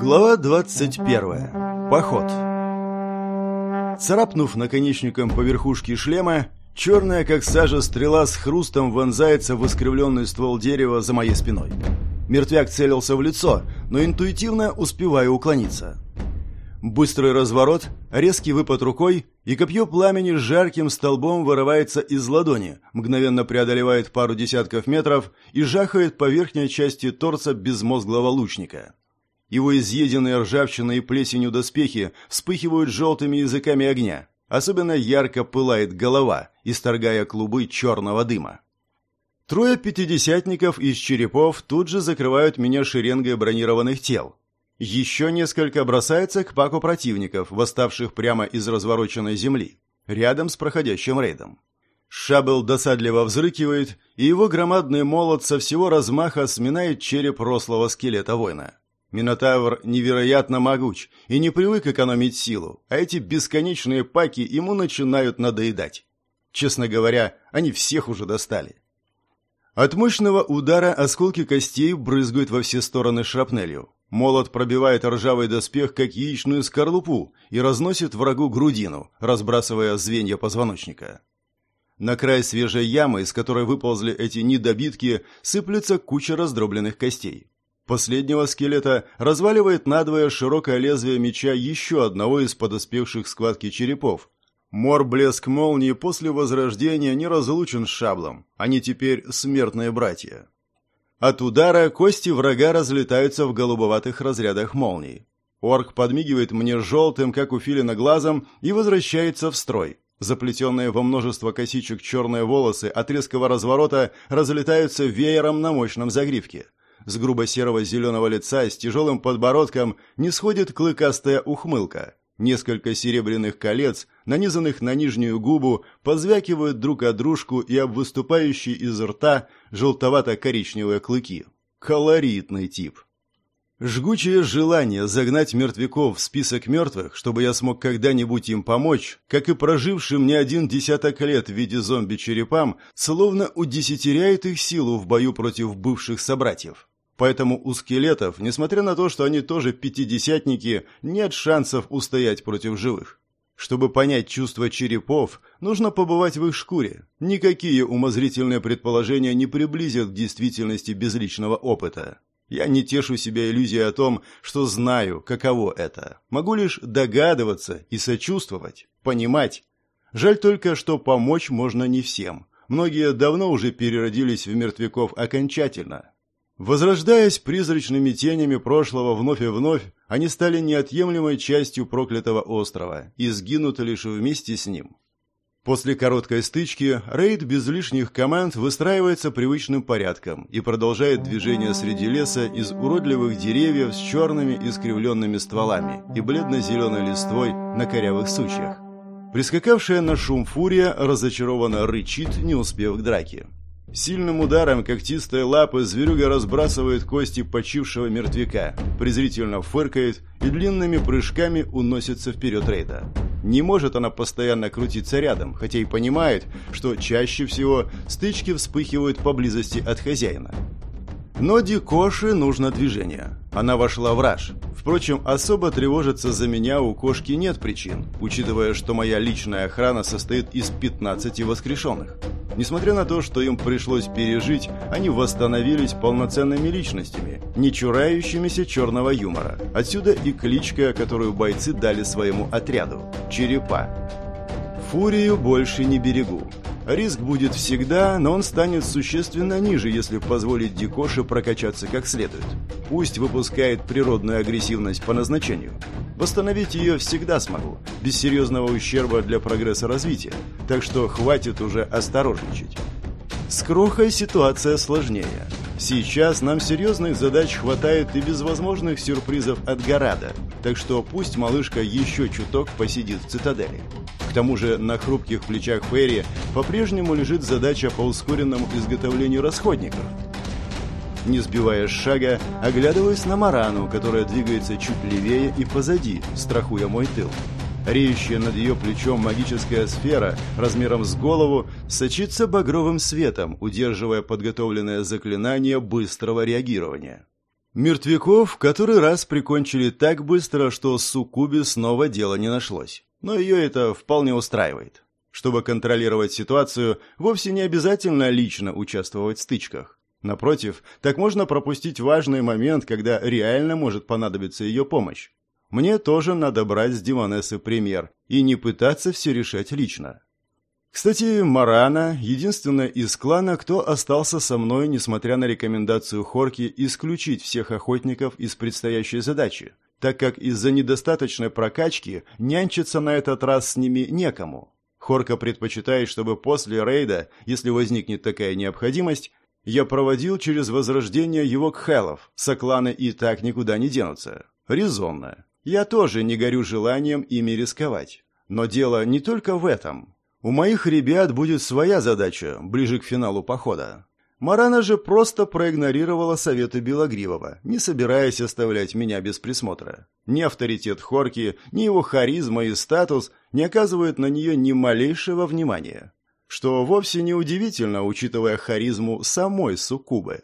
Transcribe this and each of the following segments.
Глава 21. Поход. Царапнув наконечником по верхушке шлема, черная, как сажа, стрела с хрустом вонзается в искривленный ствол дерева за моей спиной. Мертвяк целился в лицо, но интуитивно успеваю уклониться. Быстрый разворот, резкий выпад рукой, и копье пламени с жарким столбом вырывается из ладони, мгновенно преодолевает пару десятков метров и жахает по верхней части торса безмозглого лучника. Его изъеденные ржавчиной и плесенью доспехи вспыхивают желтыми языками огня. Особенно ярко пылает голова, исторгая клубы черного дыма. Трое пятидесятников из черепов тут же закрывают меня шеренгой бронированных тел. Еще несколько бросается к паку противников, восставших прямо из развороченной земли, рядом с проходящим рейдом. Шабел досадливо взрыкивает, и его громадный молот со всего размаха сминает череп рослого скелета воина. Минотавр невероятно могуч и не привык экономить силу, а эти бесконечные паки ему начинают надоедать. Честно говоря, они всех уже достали. От мощного удара осколки костей брызгают во все стороны шрапнелью. Молот пробивает ржавый доспех, как яичную скорлупу, и разносит врагу грудину, разбрасывая звенья позвоночника. На край свежей ямы, из которой выползли эти недобитки, сыплется куча раздробленных костей. Последнего скелета разваливает надвое широкое лезвие меча еще одного из подоспевших схватки черепов. Мор блеск молнии после возрождения не разлучен с шаблом. Они теперь смертные братья. От удара кости врага разлетаются в голубоватых разрядах молний. Орк подмигивает мне желтым, как у филина, глазом и возвращается в строй. Заплетенные во множество косичек черные волосы от резкого разворота разлетаются веером на мощном загривке. С грубо-серого зеленого лица с тяжелым подбородком не сходит клыкастая ухмылка. Несколько серебряных колец, нанизанных на нижнюю губу, позвякивают друг о дружку и об выступающие из рта желтовато-коричневые клыки. Колоритный тип. Жгучее желание загнать мертвяков в список мертвых, чтобы я смог когда-нибудь им помочь, как и прожившим не один десяток лет в виде зомби-черепам, словно удесятеряет их силу в бою против бывших собратьев. Поэтому у скелетов, несмотря на то, что они тоже пятидесятники, нет шансов устоять против живых. Чтобы понять чувства черепов, нужно побывать в их шкуре. Никакие умозрительные предположения не приблизят к действительности безличного опыта. Я не тешу себя иллюзией о том, что знаю, каково это. Могу лишь догадываться и сочувствовать, понимать. Жаль только, что помочь можно не всем. Многие давно уже переродились в мертвяков окончательно, Возрождаясь призрачными тенями прошлого вновь и вновь, они стали неотъемлемой частью проклятого острова и сгинут лишь вместе с ним. После короткой стычки рейд без лишних команд выстраивается привычным порядком и продолжает движение среди леса из уродливых деревьев с черными искривленными стволами и бледно-зеленой листвой на корявых сучьях. Прискакавшая на шум фурия разочарованно рычит, не успев к драке. Сильным ударом когтистой лапы зверюга разбрасывает кости почившего мертвяка, презрительно фыркает и длинными прыжками уносится вперед рейда. Не может она постоянно крутиться рядом, хотя и понимает, что чаще всего стычки вспыхивают поблизости от хозяина. Но Дикоши нужно движение. Она вошла в раж. Впрочем, особо тревожиться за меня у кошки нет причин, учитывая, что моя личная охрана состоит из 15 воскрешенных. Несмотря на то, что им пришлось пережить, они восстановились полноценными личностями, не чурающимися черного юмора. Отсюда и кличка, которую бойцы дали своему отряду – «Черепа». Фурию больше не берегу. Риск будет всегда, но он станет существенно ниже, если позволить Дикоше прокачаться как следует. Пусть выпускает природную агрессивность по назначению. Восстановить ее всегда смогу, без серьезного ущерба для прогресса развития, так что хватит уже осторожничать. С Крохой ситуация сложнее. Сейчас нам серьезных задач хватает и без возможных сюрпризов от Горада, так что пусть малышка еще чуток посидит в цитадели. Тому же на хрупких плечах Ферри по-прежнему лежит задача по ускоренному изготовлению расходников. Не сбивая шага, оглядываясь на Марану, которая двигается чуть левее и позади, страхуя мой тыл. Реющая над ее плечом магическая сфера размером с голову сочится багровым светом, удерживая подготовленное заклинание быстрого реагирования. Мертвяков который раз прикончили так быстро, что Сукуби снова дела не нашлось. Но ее это вполне устраивает. Чтобы контролировать ситуацию, вовсе не обязательно лично участвовать в стычках. Напротив, так можно пропустить важный момент, когда реально может понадобиться ее помощь. Мне тоже надо брать с Димонесы пример и не пытаться все решать лично. Кстати, Марана – единственная из клана, кто остался со мной, несмотря на рекомендацию Хорки исключить всех охотников из предстоящей задачи, так как из-за недостаточной прокачки нянчиться на этот раз с ними некому. Хорка предпочитает, чтобы после рейда, если возникнет такая необходимость, я проводил через возрождение его кхелов, сокланы и так никуда не денутся. Резонно. Я тоже не горю желанием ими рисковать. Но дело не только в этом. У моих ребят будет своя задача, ближе к финалу похода. Марана же просто проигнорировала советы Белогривого, не собираясь оставлять меня без присмотра. Ни авторитет Хорки, ни его харизма и статус не оказывают на нее ни малейшего внимания. Что вовсе не удивительно, учитывая харизму самой Суккубы.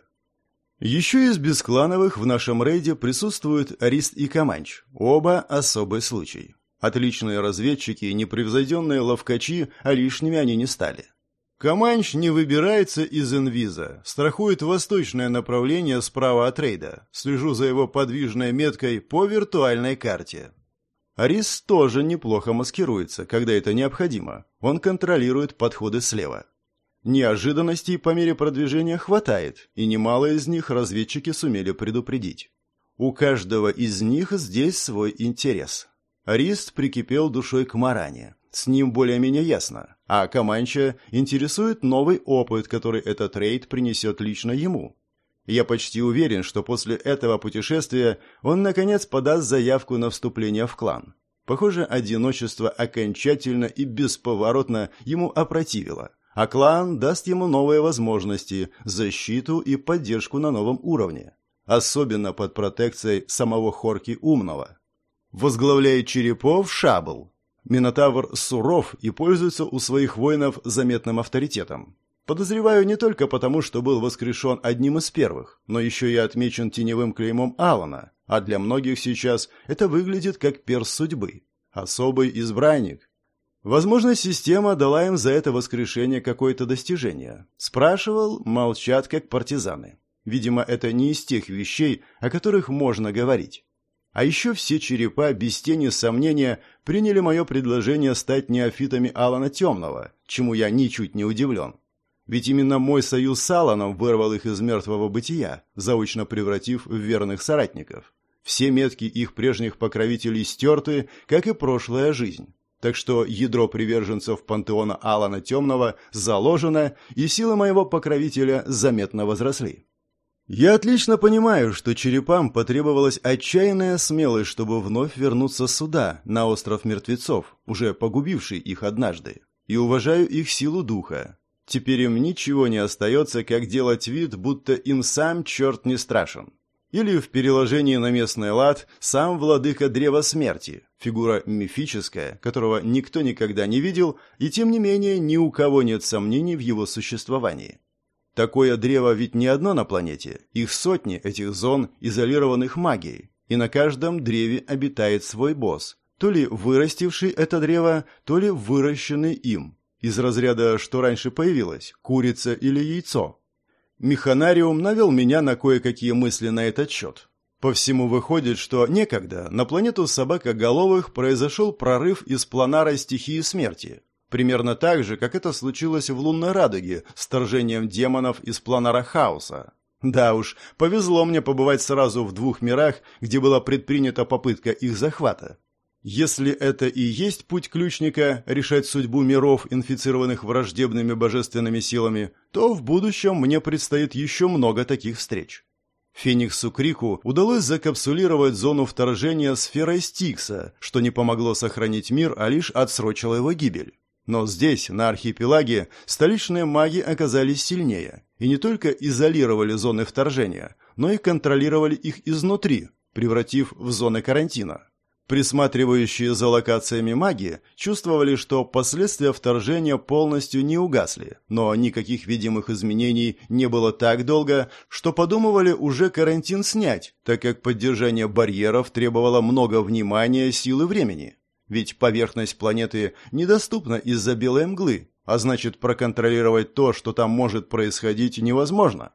Еще из бесклановых в нашем рейде присутствуют Арист и Каманч, оба особый случай. Отличные разведчики и непревзойденные ловкачи, а лишними они не стали. Каманч не выбирается из инвиза, страхует восточное направление справа от рейда. Слежу за его подвижной меткой по виртуальной карте. Арис тоже неплохо маскируется, когда это необходимо. Он контролирует подходы слева. Неожиданностей по мере продвижения хватает, и немало из них разведчики сумели предупредить. У каждого из них здесь свой интерес. Рист прикипел душой к Маране. С ним более-менее ясно. А Каманча интересует новый опыт, который этот рейд принесет лично ему. Я почти уверен, что после этого путешествия он наконец подаст заявку на вступление в клан. Похоже, одиночество окончательно и бесповоротно ему опротивило а клан даст ему новые возможности, защиту и поддержку на новом уровне, особенно под протекцией самого Хорки Умного. Возглавляет Черепов Шабл. Минотавр суров и пользуется у своих воинов заметным авторитетом. Подозреваю не только потому, что был воскрешен одним из первых, но еще и отмечен теневым клеймом Алана, а для многих сейчас это выглядит как перс судьбы. Особый избранник, Возможно, система дала им за это воскрешение какое-то достижение. Спрашивал, молчат, как партизаны. Видимо, это не из тех вещей, о которых можно говорить. А еще все черепа, без тени сомнения, приняли мое предложение стать неофитами Алана Темного, чему я ничуть не удивлен. Ведь именно мой союз с Аланом вырвал их из мертвого бытия, заочно превратив в верных соратников. Все метки их прежних покровителей стерты, как и прошлая жизнь. Так что ядро приверженцев пантеона Алана Темного заложено, и силы моего покровителя заметно возросли. Я отлично понимаю, что черепам потребовалась отчаянная смелость, чтобы вновь вернуться сюда, на остров мертвецов, уже погубивший их однажды, и уважаю их силу духа. Теперь им ничего не остается, как делать вид, будто им сам черт не страшен. Или в переложении на местный лад сам владыка Древа Смерти, фигура мифическая, которого никто никогда не видел, и тем не менее ни у кого нет сомнений в его существовании. Такое древо ведь не одно на планете, их сотни этих зон, изолированных магией, и на каждом древе обитает свой босс, то ли вырастивший это древо, то ли выращенный им, из разряда «что раньше появилось, курица или яйцо», Механариум навел меня на кое-какие мысли на этот счет. По всему выходит, что некогда на планету собакоголовых произошел прорыв из планара стихии смерти. Примерно так же, как это случилось в лунной радуге с вторжением демонов из планара хаоса. Да уж, повезло мне побывать сразу в двух мирах, где была предпринята попытка их захвата. Если это и есть путь ключника решать судьбу миров, инфицированных враждебными божественными силами, то в будущем мне предстоит еще много таких встреч. Фениксу Крику удалось закапсулировать зону вторжения сферой Стикса, что не помогло сохранить мир, а лишь отсрочило его гибель. Но здесь, на архипелаге, столичные маги оказались сильнее и не только изолировали зоны вторжения, но и контролировали их изнутри, превратив в зоны карантина. Присматривающие за локациями маги чувствовали, что последствия вторжения полностью не угасли, но никаких видимых изменений не было так долго, что подумывали уже карантин снять, так как поддержание барьеров требовало много внимания, сил и времени. Ведь поверхность планеты недоступна из-за белой мглы, а значит проконтролировать то, что там может происходить, невозможно.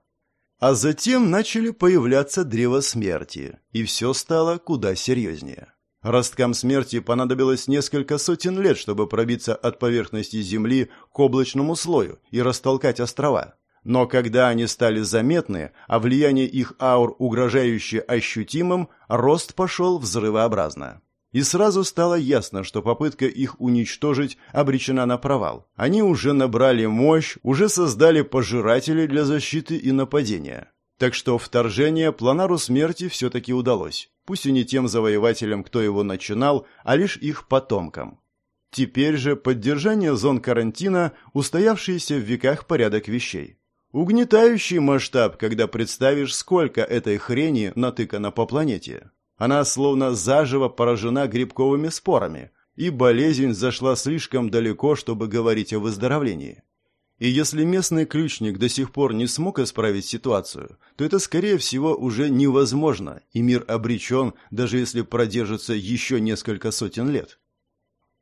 А затем начали появляться древа смерти, и все стало куда серьезнее. Росткам смерти понадобилось несколько сотен лет, чтобы пробиться от поверхности Земли к облачному слою и растолкать острова. Но когда они стали заметны, а влияние их аур угрожающе ощутимым, рост пошел взрывообразно. И сразу стало ясно, что попытка их уничтожить обречена на провал. Они уже набрали мощь, уже создали пожиратели для защиты и нападения. Так что вторжение планару смерти все-таки удалось. Пусть и не тем завоевателям, кто его начинал, а лишь их потомкам. Теперь же поддержание зон карантина – устоявшийся в веках порядок вещей. Угнетающий масштаб, когда представишь, сколько этой хрени натыкано по планете. Она словно заживо поражена грибковыми спорами, и болезнь зашла слишком далеко, чтобы говорить о выздоровлении. И если местный ключник до сих пор не смог исправить ситуацию, то это, скорее всего, уже невозможно, и мир обречен, даже если продержится еще несколько сотен лет.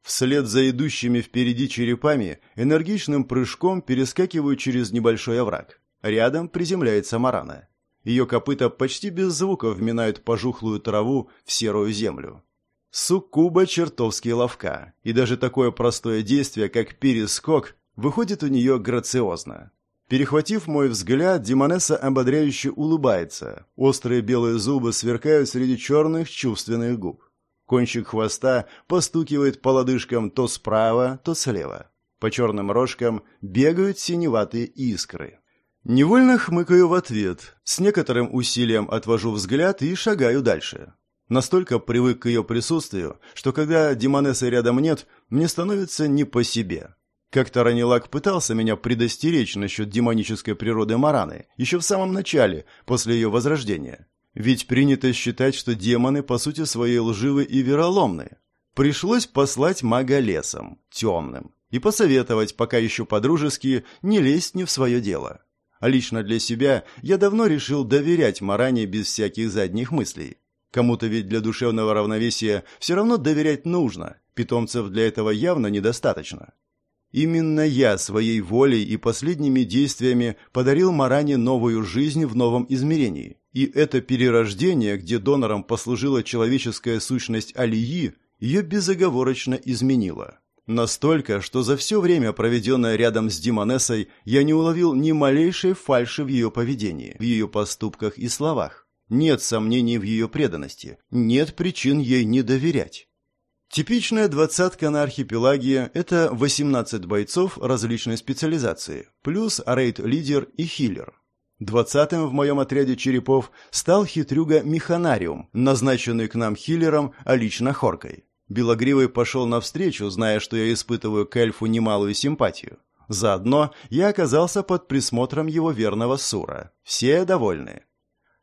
Вслед за идущими впереди черепами энергичным прыжком перескакиваю через небольшой овраг. Рядом приземляется Марана. Ее копыта почти без звука вминают пожухлую траву в серую землю. Суккуба чертовски ловка, и даже такое простое действие, как перескок, выходит у нее грациозно. Перехватив мой взгляд, Димонесса ободряюще улыбается. Острые белые зубы сверкают среди черных чувственных губ. Кончик хвоста постукивает по лодыжкам то справа, то слева. По черным рожкам бегают синеватые искры. Невольно хмыкаю в ответ, с некоторым усилием отвожу взгляд и шагаю дальше. Настолько привык к ее присутствию, что когда Димонессы рядом нет, мне становится не по себе. Как-то Ранилак пытался меня предостеречь насчет демонической природы Мараны, еще в самом начале, после ее возрождения. Ведь принято считать, что демоны по сути своей лживы и вероломны. Пришлось послать мага лесом, темным, и посоветовать, пока еще по-дружески, не лезть не в свое дело. А лично для себя я давно решил доверять Маране без всяких задних мыслей. Кому-то ведь для душевного равновесия все равно доверять нужно, питомцев для этого явно недостаточно. Именно я своей волей и последними действиями подарил Маране новую жизнь в новом измерении. И это перерождение, где донором послужила человеческая сущность Алии, ее безоговорочно изменило. Настолько, что за все время, проведенное рядом с Димонессой, я не уловил ни малейшей фальши в ее поведении, в ее поступках и словах. Нет сомнений в ее преданности, нет причин ей не доверять. Типичная двадцатка на архипелаге – это 18 бойцов различной специализации, плюс рейд-лидер и хиллер. Двадцатым в моем отряде черепов стал хитрюга Механариум, назначенный к нам хиллером, а лично Хоркой. Белогривый пошел навстречу, зная, что я испытываю к эльфу немалую симпатию. Заодно я оказался под присмотром его верного Сура. Все довольны.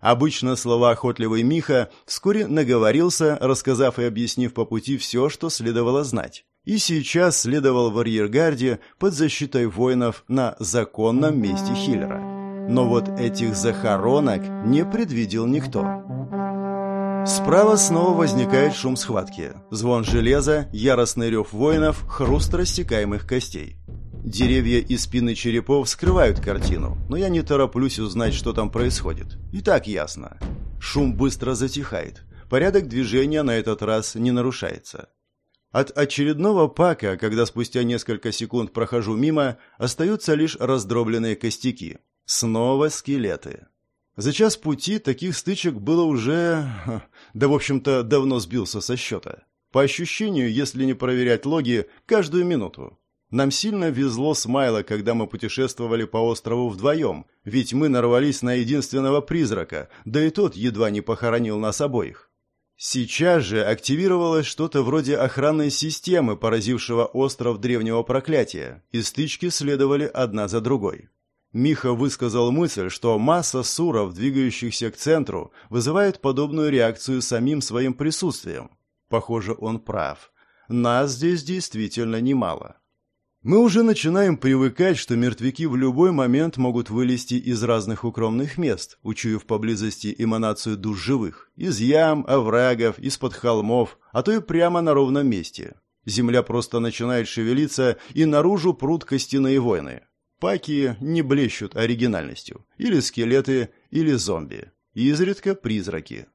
Обычно слова охотливый Миха вскоре наговорился, рассказав и объяснив по пути все, что следовало знать. И сейчас следовал в арьергарде под защитой воинов на законном месте Хиллера. Но вот этих захоронок не предвидел никто. Справа снова возникает шум схватки. Звон железа, яростный рев воинов, хруст рассекаемых костей. Деревья и спины черепов скрывают картину, но я не тороплюсь узнать, что там происходит. И так ясно. Шум быстро затихает. Порядок движения на этот раз не нарушается. От очередного пака, когда спустя несколько секунд прохожу мимо, остаются лишь раздробленные костяки. Снова скелеты. За час пути таких стычек было уже... Да, в общем-то, давно сбился со счета. По ощущению, если не проверять логи, каждую минуту. Нам сильно везло с Майло, когда мы путешествовали по острову вдвоем, ведь мы нарвались на единственного призрака, да и тот едва не похоронил нас обоих. Сейчас же активировалось что-то вроде охранной системы, поразившего остров древнего проклятия, и стычки следовали одна за другой. Миха высказал мысль, что масса суров, двигающихся к центру, вызывает подобную реакцию самим своим присутствием. Похоже, он прав. Нас здесь действительно немало. Мы уже начинаем привыкать, что мертвяки в любой момент могут вылезти из разных укромных мест, учуяв поблизости эманацию душ живых, из ям, оврагов, из-под холмов, а то и прямо на ровном месте. Земля просто начинает шевелиться, и наружу прут костяные войны. Паки не блещут оригинальностью. Или скелеты, или зомби. Изредка призраки.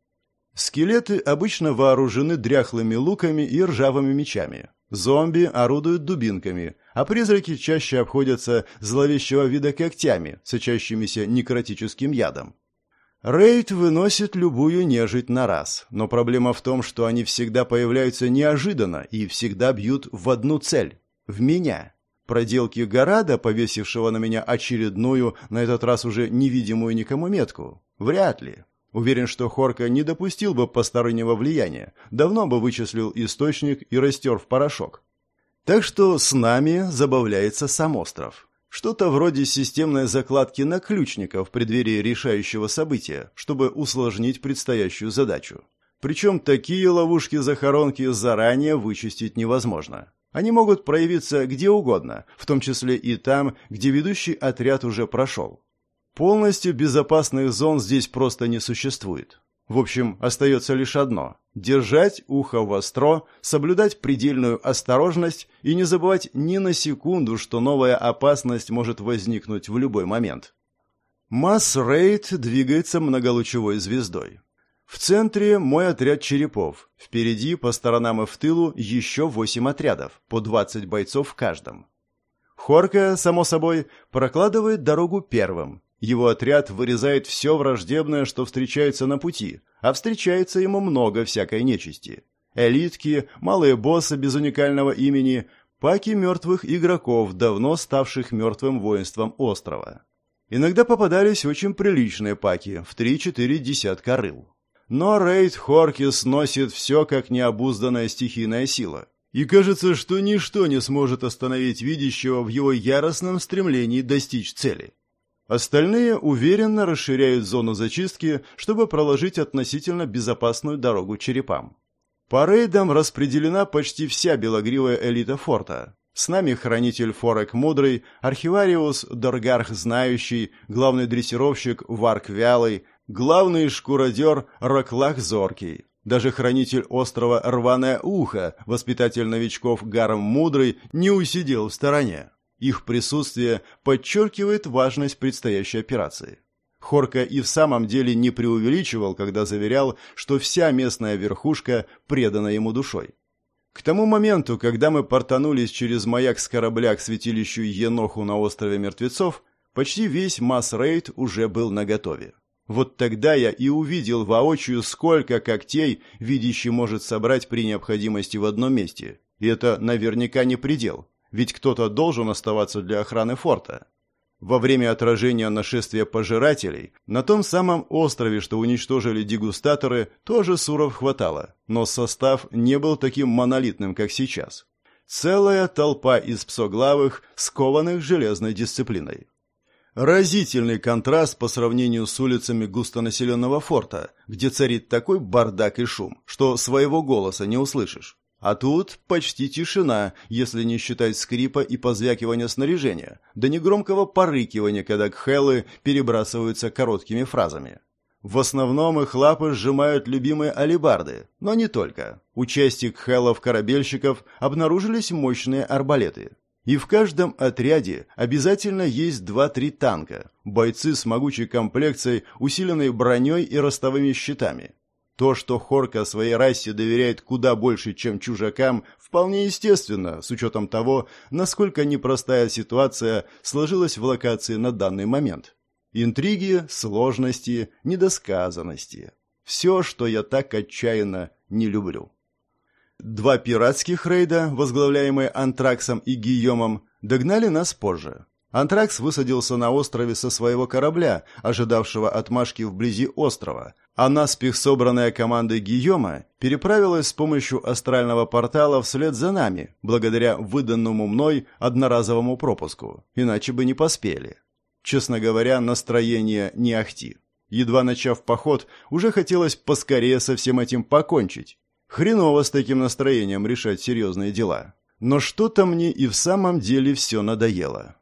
Скелеты обычно вооружены дряхлыми луками и ржавыми мечами. Зомби орудуют дубинками, а призраки чаще обходятся зловещего вида когтями, сочащимися некротическим ядом. Рейд выносит любую нежить на раз, но проблема в том, что они всегда появляются неожиданно и всегда бьют в одну цель – в меня. Проделки Горада, повесившего на меня очередную, на этот раз уже невидимую никому метку? Вряд ли. Уверен, что Хорка не допустил бы постороннего влияния, давно бы вычислил источник и растер в порошок. Так что с нами забавляется сам остров. Что-то вроде системной закладки на ключника в преддверии решающего события, чтобы усложнить предстоящую задачу. Причем такие ловушки-захоронки заранее вычистить невозможно. Они могут проявиться где угодно, в том числе и там, где ведущий отряд уже прошел. Полностью безопасных зон здесь просто не существует. В общем, остается лишь одно – держать ухо востро, соблюдать предельную осторожность и не забывать ни на секунду, что новая опасность может возникнуть в любой момент. Масс Рейд двигается многолучевой звездой. В центре мой отряд черепов. Впереди, по сторонам и в тылу, еще восемь отрядов, по 20 бойцов в каждом. Хорка, само собой, прокладывает дорогу первым, его отряд вырезает все враждебное, что встречается на пути, а встречается ему много всякой нечисти. Элитки, малые боссы без уникального имени, паки мертвых игроков, давно ставших мертвым воинством острова. Иногда попадались очень приличные паки, в 3-4 десятка рыл. Но рейд Хорки сносит все, как необузданная стихийная сила. И кажется, что ничто не сможет остановить видящего в его яростном стремлении достичь цели. Остальные уверенно расширяют зону зачистки, чтобы проложить относительно безопасную дорогу черепам. По рейдам распределена почти вся белогривая элита форта. С нами хранитель Форек Мудрый, архивариус Доргарх Знающий, главный дрессировщик Варк Вялый, главный шкуродер Роклах Зоркий. Даже хранитель острова Рваное Ухо, воспитатель новичков Гарм Мудрый, не усидел в стороне. Их присутствие подчеркивает важность предстоящей операции. Хорка и в самом деле не преувеличивал, когда заверял, что вся местная верхушка предана ему душой. К тому моменту, когда мы портанулись через маяк с корабля к святилищу Еноху на острове Мертвецов, почти весь масс-рейд уже был наготове. Вот тогда я и увидел воочию, сколько когтей видящий может собрать при необходимости в одном месте. И это наверняка не предел ведь кто-то должен оставаться для охраны форта. Во время отражения нашествия пожирателей на том самом острове, что уничтожили дегустаторы, тоже суров хватало, но состав не был таким монолитным, как сейчас. Целая толпа из псоглавых, скованных железной дисциплиной. Разительный контраст по сравнению с улицами густонаселенного форта, где царит такой бардак и шум, что своего голоса не услышишь. А тут почти тишина, если не считать скрипа и позвякивания снаряжения, да негромкого порыкивания, когда кхелы перебрасываются короткими фразами. В основном их лапы сжимают любимые алибарды, но не только. У части кхелов-корабельщиков обнаружились мощные арбалеты. И в каждом отряде обязательно есть два-три танка, бойцы с могучей комплекцией, усиленной броней и ростовыми щитами. То, что Хорка своей расе доверяет куда больше, чем чужакам, вполне естественно, с учетом того, насколько непростая ситуация сложилась в локации на данный момент. Интриги, сложности, недосказанности. Все, что я так отчаянно не люблю. Два пиратских рейда, возглавляемые Антраксом и Гийомом, догнали нас позже. Антракс высадился на острове со своего корабля, ожидавшего отмашки вблизи острова – а наспех собранная команда Гийома переправилась с помощью астрального портала вслед за нами, благодаря выданному мной одноразовому пропуску, иначе бы не поспели. Честно говоря, настроение не ахти. Едва начав поход, уже хотелось поскорее со всем этим покончить. Хреново с таким настроением решать серьезные дела. Но что-то мне и в самом деле все надоело.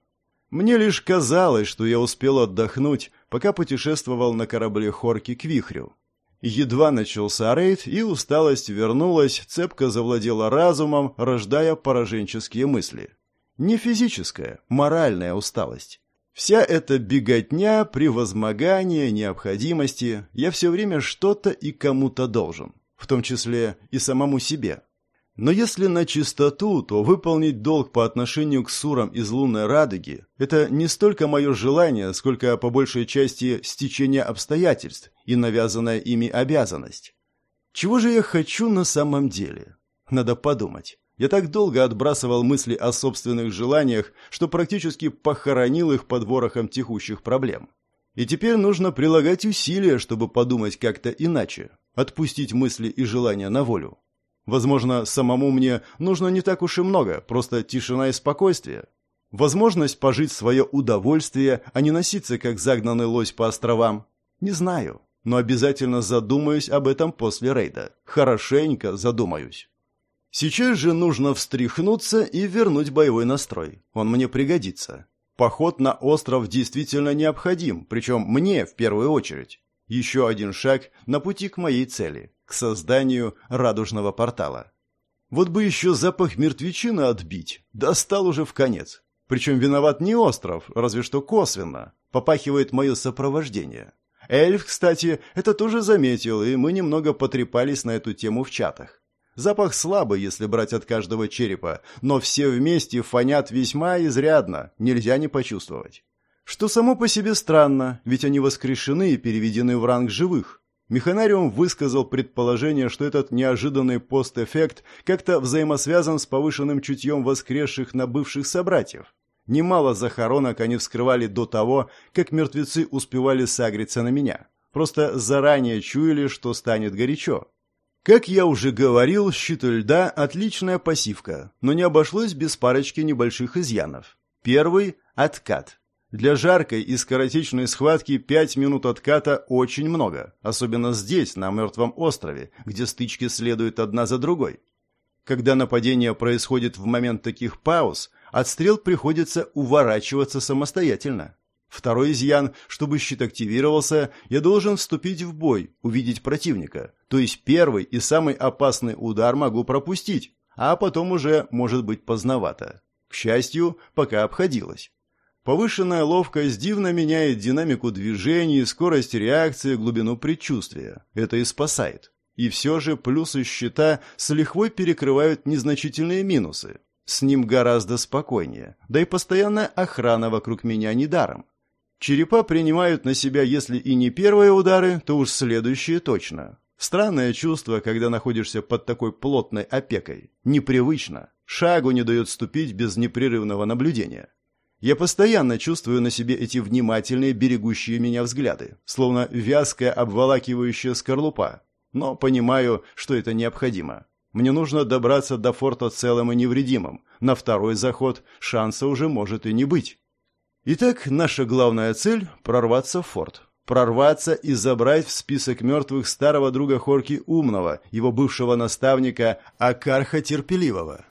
Мне лишь казалось, что я успел отдохнуть, пока путешествовал на корабле Хорки к Вихрю. Едва начался рейд, и усталость вернулась, цепко завладела разумом, рождая пораженческие мысли. Не физическая, моральная усталость. Вся эта беготня, превозмогание, необходимости, я все время что-то и кому-то должен, в том числе и самому себе. Но если на чистоту, то выполнить долг по отношению к сурам из лунной радуги – это не столько мое желание, сколько по большей части стечение обстоятельств и навязанная ими обязанность. Чего же я хочу на самом деле? Надо подумать. Я так долго отбрасывал мысли о собственных желаниях, что практически похоронил их под ворохом текущих проблем. И теперь нужно прилагать усилия, чтобы подумать как-то иначе, отпустить мысли и желания на волю. Возможно, самому мне нужно не так уж и много, просто тишина и спокойствие. Возможность пожить свое удовольствие, а не носиться, как загнанный лось по островам. Не знаю, но обязательно задумаюсь об этом после рейда. Хорошенько задумаюсь. Сейчас же нужно встряхнуться и вернуть боевой настрой. Он мне пригодится. Поход на остров действительно необходим, причем мне в первую очередь. Еще один шаг на пути к моей цели, к созданию радужного портала. Вот бы еще запах мертвечины отбить, достал уже в конец. Причем виноват не остров, разве что косвенно. Попахивает мое сопровождение. Эльф, кстати, это тоже заметил, и мы немного потрепались на эту тему в чатах. Запах слабый, если брать от каждого черепа, но все вместе фонят весьма изрядно, нельзя не почувствовать. Что само по себе странно, ведь они воскрешены и переведены в ранг живых. Механариум высказал предположение, что этот неожиданный пост-эффект как-то взаимосвязан с повышенным чутьем воскресших на бывших собратьев. Немало захоронок они вскрывали до того, как мертвецы успевали сагриться на меня. Просто заранее чуяли, что станет горячо. Как я уже говорил, щит льда – отличная пассивка, но не обошлось без парочки небольших изъянов. Первый – откат. Для жаркой и скоротечной схватки 5 минут отката очень много, особенно здесь, на мертвом острове, где стычки следуют одна за другой. Когда нападение происходит в момент таких пауз, отстрел приходится уворачиваться самостоятельно. Второй изъян, чтобы щит активировался, я должен вступить в бой, увидеть противника. То есть первый и самый опасный удар могу пропустить, а потом уже может быть поздновато. К счастью, пока обходилось. Повышенная ловкость дивно меняет динамику движений, скорость реакции, глубину предчувствия. Это и спасает. И все же плюсы щита с лихвой перекрывают незначительные минусы. С ним гораздо спокойнее, да и постоянная охрана вокруг меня недаром. Черепа принимают на себя, если и не первые удары, то уж следующие точно. Странное чувство, когда находишься под такой плотной опекой. Непривычно. Шагу не дает ступить без непрерывного наблюдения. Я постоянно чувствую на себе эти внимательные, берегущие меня взгляды, словно вязкая, обволакивающая скорлупа. Но понимаю, что это необходимо. Мне нужно добраться до форта целым и невредимым. На второй заход шанса уже может и не быть. Итак, наша главная цель – прорваться в форт. Прорваться и забрать в список мертвых старого друга Хорки Умного, его бывшего наставника Акарха Терпеливого.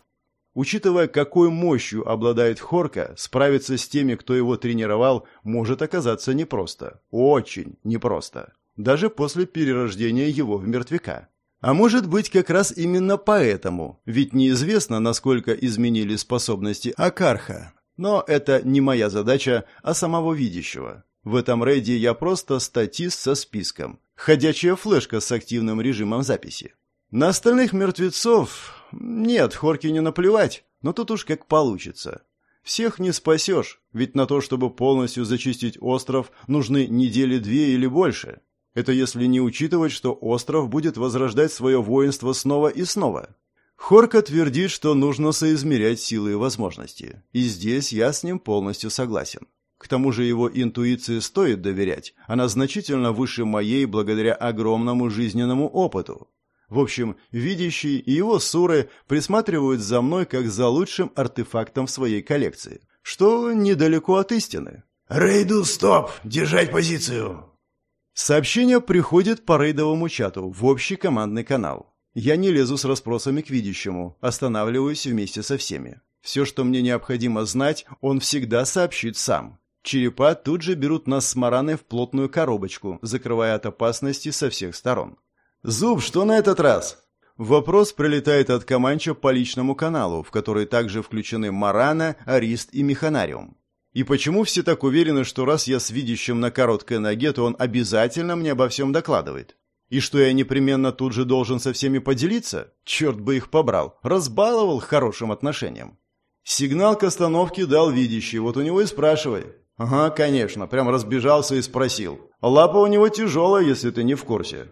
Учитывая, какой мощью обладает Хорка, справиться с теми, кто его тренировал, может оказаться непросто. Очень непросто. Даже после перерождения его в мертвяка. А может быть как раз именно поэтому, ведь неизвестно, насколько изменили способности Акарха. Но это не моя задача, а самого видящего. В этом рейде я просто статист со списком. Ходячая флешка с активным режимом записи. На остальных мертвецов... Нет, Хорки не наплевать, но тут уж как получится. Всех не спасешь, ведь на то, чтобы полностью зачистить остров, нужны недели две или больше. Это если не учитывать, что остров будет возрождать свое воинство снова и снова. Хорка твердит, что нужно соизмерять силы и возможности. И здесь я с ним полностью согласен. К тому же его интуиции стоит доверять. Она значительно выше моей благодаря огромному жизненному опыту. В общем, видящий и его суры присматривают за мной как за лучшим артефактом в своей коллекции, что недалеко от истины. «Рейду, стоп! Держать позицию!» Сообщение приходит по рейдовому чату в общий командный канал. Я не лезу с расспросами к видящему, останавливаюсь вместе со всеми. Все, что мне необходимо знать, он всегда сообщит сам. Черепа тут же берут нас с Мараной в плотную коробочку, закрывая от опасности со всех сторон. «Зуб, что на этот раз?» Вопрос прилетает от Каманча по личному каналу, в который также включены Марана, Арист и Механариум. И почему все так уверены, что раз я с видящим на короткой ноге, то он обязательно мне обо всем докладывает? И что я непременно тут же должен со всеми поделиться? Черт бы их побрал, разбаловал хорошим отношением. Сигнал к остановке дал видящий, вот у него и спрашивай. Ага, конечно, прям разбежался и спросил. Лапа у него тяжелая, если ты не в курсе.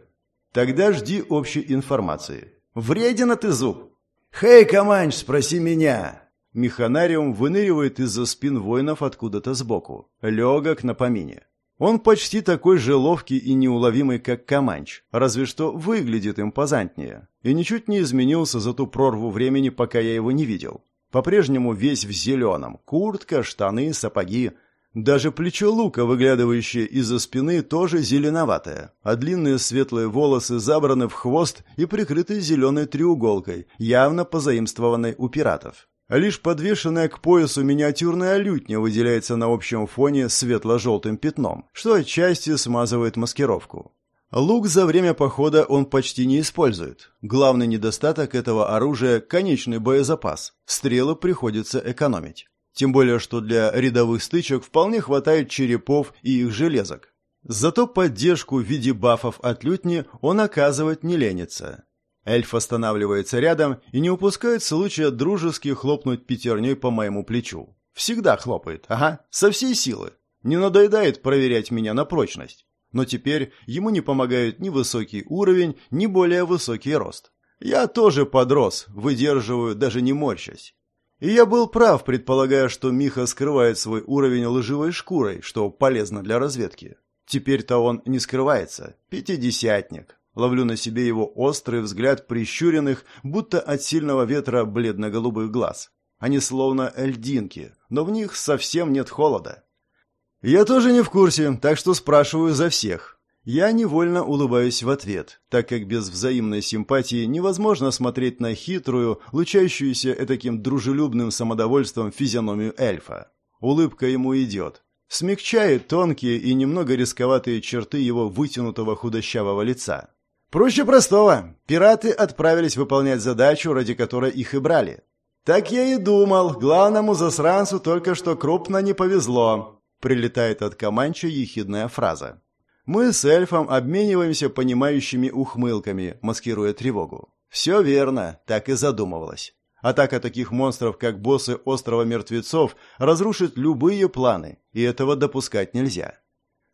Тогда жди общей информации. Вредина ты зуб. Хей, Каманч, спроси меня. Механариум выныривает из-за спин воинов откуда-то сбоку. Легок на помине. Он почти такой же ловкий и неуловимый, как Каманч, разве что выглядит импозантнее. И ничуть не изменился за ту прорву времени, пока я его не видел. По-прежнему весь в зеленом. Куртка, штаны, сапоги. Даже плечо лука, выглядывающее из-за спины, тоже зеленоватое, а длинные светлые волосы забраны в хвост и прикрыты зеленой треуголкой, явно позаимствованной у пиратов. Лишь подвешенная к поясу миниатюрная лютня выделяется на общем фоне светло-желтым пятном, что отчасти смазывает маскировку. Лук за время похода он почти не использует. Главный недостаток этого оружия – конечный боезапас. Стрелы приходится экономить. Тем более, что для рядовых стычек вполне хватает черепов и их железок. Зато поддержку в виде бафов от лютни он оказывать не ленится. Эльф останавливается рядом и не упускает случая дружески хлопнуть пятерней по моему плечу. Всегда хлопает, ага, со всей силы. Не надоедает проверять меня на прочность. Но теперь ему не помогают ни высокий уровень, ни более высокий рост. Я тоже подрос, выдерживаю, даже не морщась. И я был прав, предполагая, что Миха скрывает свой уровень лживой шкурой, что полезно для разведки. Теперь-то он не скрывается. Пятидесятник. Ловлю на себе его острый взгляд прищуренных, будто от сильного ветра бледно-голубых глаз. Они словно льдинки, но в них совсем нет холода. Я тоже не в курсе, так что спрашиваю за всех. Я невольно улыбаюсь в ответ, так как без взаимной симпатии невозможно смотреть на хитрую, лучающуюся этаким дружелюбным самодовольством физиономию эльфа. Улыбка ему идет. Смягчает тонкие и немного рисковатые черты его вытянутого худощавого лица. Проще простого. Пираты отправились выполнять задачу, ради которой их и брали. Так я и думал, главному засранцу только что крупно не повезло. Прилетает от Каманча ехидная фраза. Мы с эльфом обмениваемся понимающими ухмылками, маскируя тревогу. Все верно, так и задумывалось. Атака таких монстров, как боссы острова мертвецов, разрушит любые планы, и этого допускать нельзя.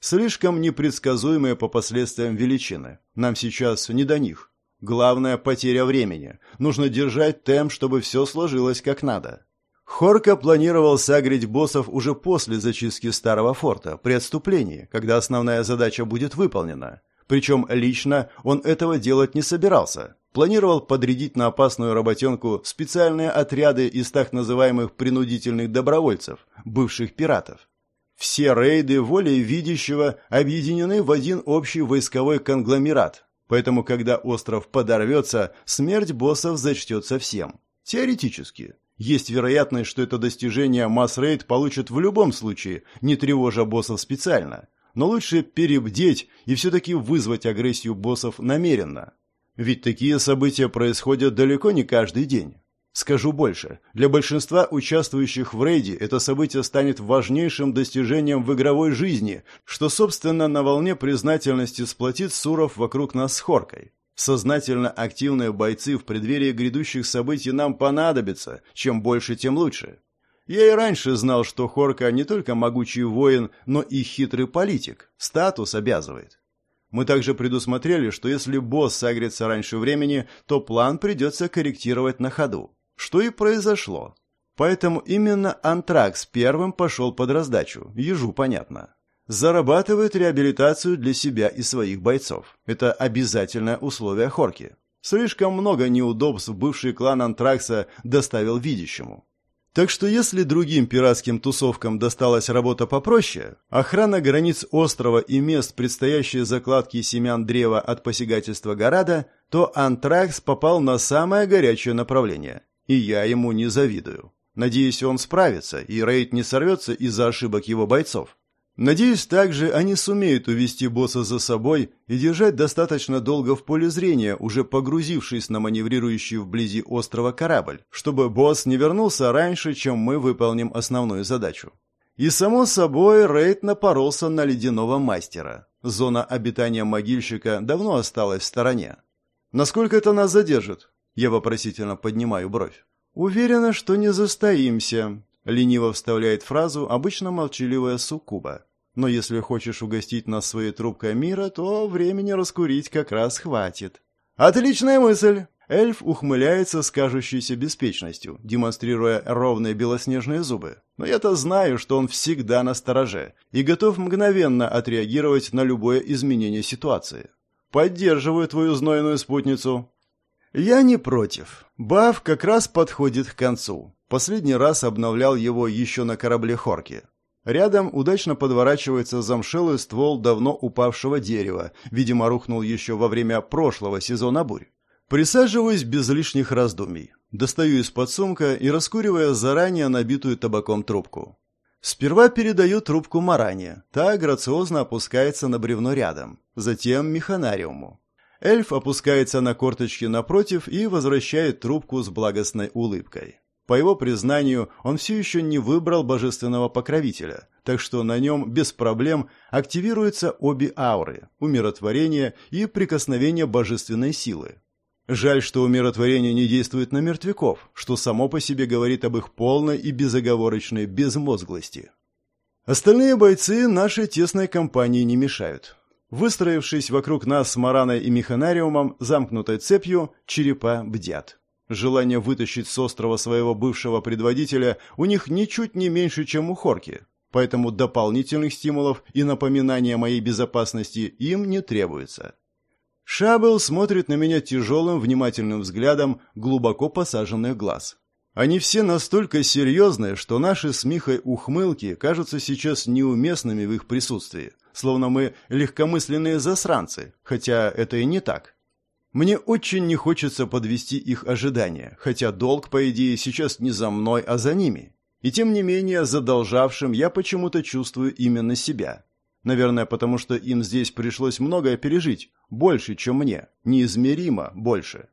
Слишком непредсказуемые по последствиям величины. Нам сейчас не до них. Главное – потеря времени. Нужно держать темп, чтобы все сложилось как надо. Хорка планировал сагрить боссов уже после зачистки Старого Форта, при отступлении, когда основная задача будет выполнена. Причем лично он этого делать не собирался. Планировал подрядить на опасную работенку специальные отряды из так называемых принудительных добровольцев, бывших пиратов. Все рейды волей видящего объединены в один общий войсковой конгломерат, поэтому когда остров подорвется, смерть боссов зачтется всем. Теоретически. Есть вероятность, что это достижение масс-рейд получит в любом случае, не тревожа боссов специально. Но лучше перебдеть и все-таки вызвать агрессию боссов намеренно. Ведь такие события происходят далеко не каждый день. Скажу больше, для большинства участвующих в рейде это событие станет важнейшим достижением в игровой жизни, что, собственно, на волне признательности сплотит Суров вокруг нас с Хоркой. Сознательно активные бойцы в преддверии грядущих событий нам понадобятся, чем больше, тем лучше. Я и раньше знал, что Хорка не только могучий воин, но и хитрый политик. Статус обязывает. Мы также предусмотрели, что если босс согреется раньше времени, то план придется корректировать на ходу. Что и произошло. Поэтому именно Антракс первым пошел под раздачу, ежу понятно. Зарабатывает реабилитацию для себя и своих бойцов. Это обязательное условие Хорки. Слишком много неудобств бывший клан Антракса доставил видящему. Так что если другим пиратским тусовкам досталась работа попроще, охрана границ острова и мест предстоящей закладки семян древа от посягательства Горада, то Антракс попал на самое горячее направление. И я ему не завидую. Надеюсь, он справится, и рейд не сорвется из-за ошибок его бойцов. Надеюсь, также они сумеют увести босса за собой и держать достаточно долго в поле зрения, уже погрузившись на маневрирующий вблизи острова корабль, чтобы босс не вернулся раньше, чем мы выполним основную задачу. И, само собой, рейд напоролся на ледяного мастера. Зона обитания могильщика давно осталась в стороне. «Насколько это нас задержит?» Я вопросительно поднимаю бровь. «Уверена, что не застоимся», — лениво вставляет фразу обычно молчаливая суккуба. «Но если хочешь угостить нас своей трубкой мира, то времени раскурить как раз хватит». «Отличная мысль!» Эльф ухмыляется с кажущейся беспечностью, демонстрируя ровные белоснежные зубы. Но я-то знаю, что он всегда на стороже и готов мгновенно отреагировать на любое изменение ситуации. «Поддерживаю твою знойную спутницу», я не против. Баф как раз подходит к концу. Последний раз обновлял его еще на корабле Хорки. Рядом удачно подворачивается замшелый ствол давно упавшего дерева, видимо, рухнул еще во время прошлого сезона бурь. Присаживаюсь без лишних раздумий. Достаю из-под сумка и раскуривая заранее набитую табаком трубку. Сперва передаю трубку Маране. Та грациозно опускается на бревно рядом. Затем механариуму. Эльф опускается на корточки напротив и возвращает трубку с благостной улыбкой. По его признанию, он все еще не выбрал божественного покровителя, так что на нем без проблем активируются обе ауры – умиротворение и прикосновение божественной силы. Жаль, что умиротворение не действует на мертвяков, что само по себе говорит об их полной и безоговорочной безмозглости. Остальные бойцы нашей тесной компании не мешают. Выстроившись вокруг нас с Мараной и Механариумом, замкнутой цепью, черепа бдят. Желание вытащить с острова своего бывшего предводителя у них ничуть не меньше, чем у Хорки, поэтому дополнительных стимулов и напоминания моей безопасности им не требуется. Шабел смотрит на меня тяжелым, внимательным взглядом глубоко посаженных глаз. Они все настолько серьезные, что наши с Михой ухмылки кажутся сейчас неуместными в их присутствии, словно мы легкомысленные засранцы, хотя это и не так. Мне очень не хочется подвести их ожидания, хотя долг, по идее, сейчас не за мной, а за ними. И тем не менее, задолжавшим я почему-то чувствую именно себя. Наверное, потому что им здесь пришлось многое пережить, больше, чем мне, неизмеримо больше.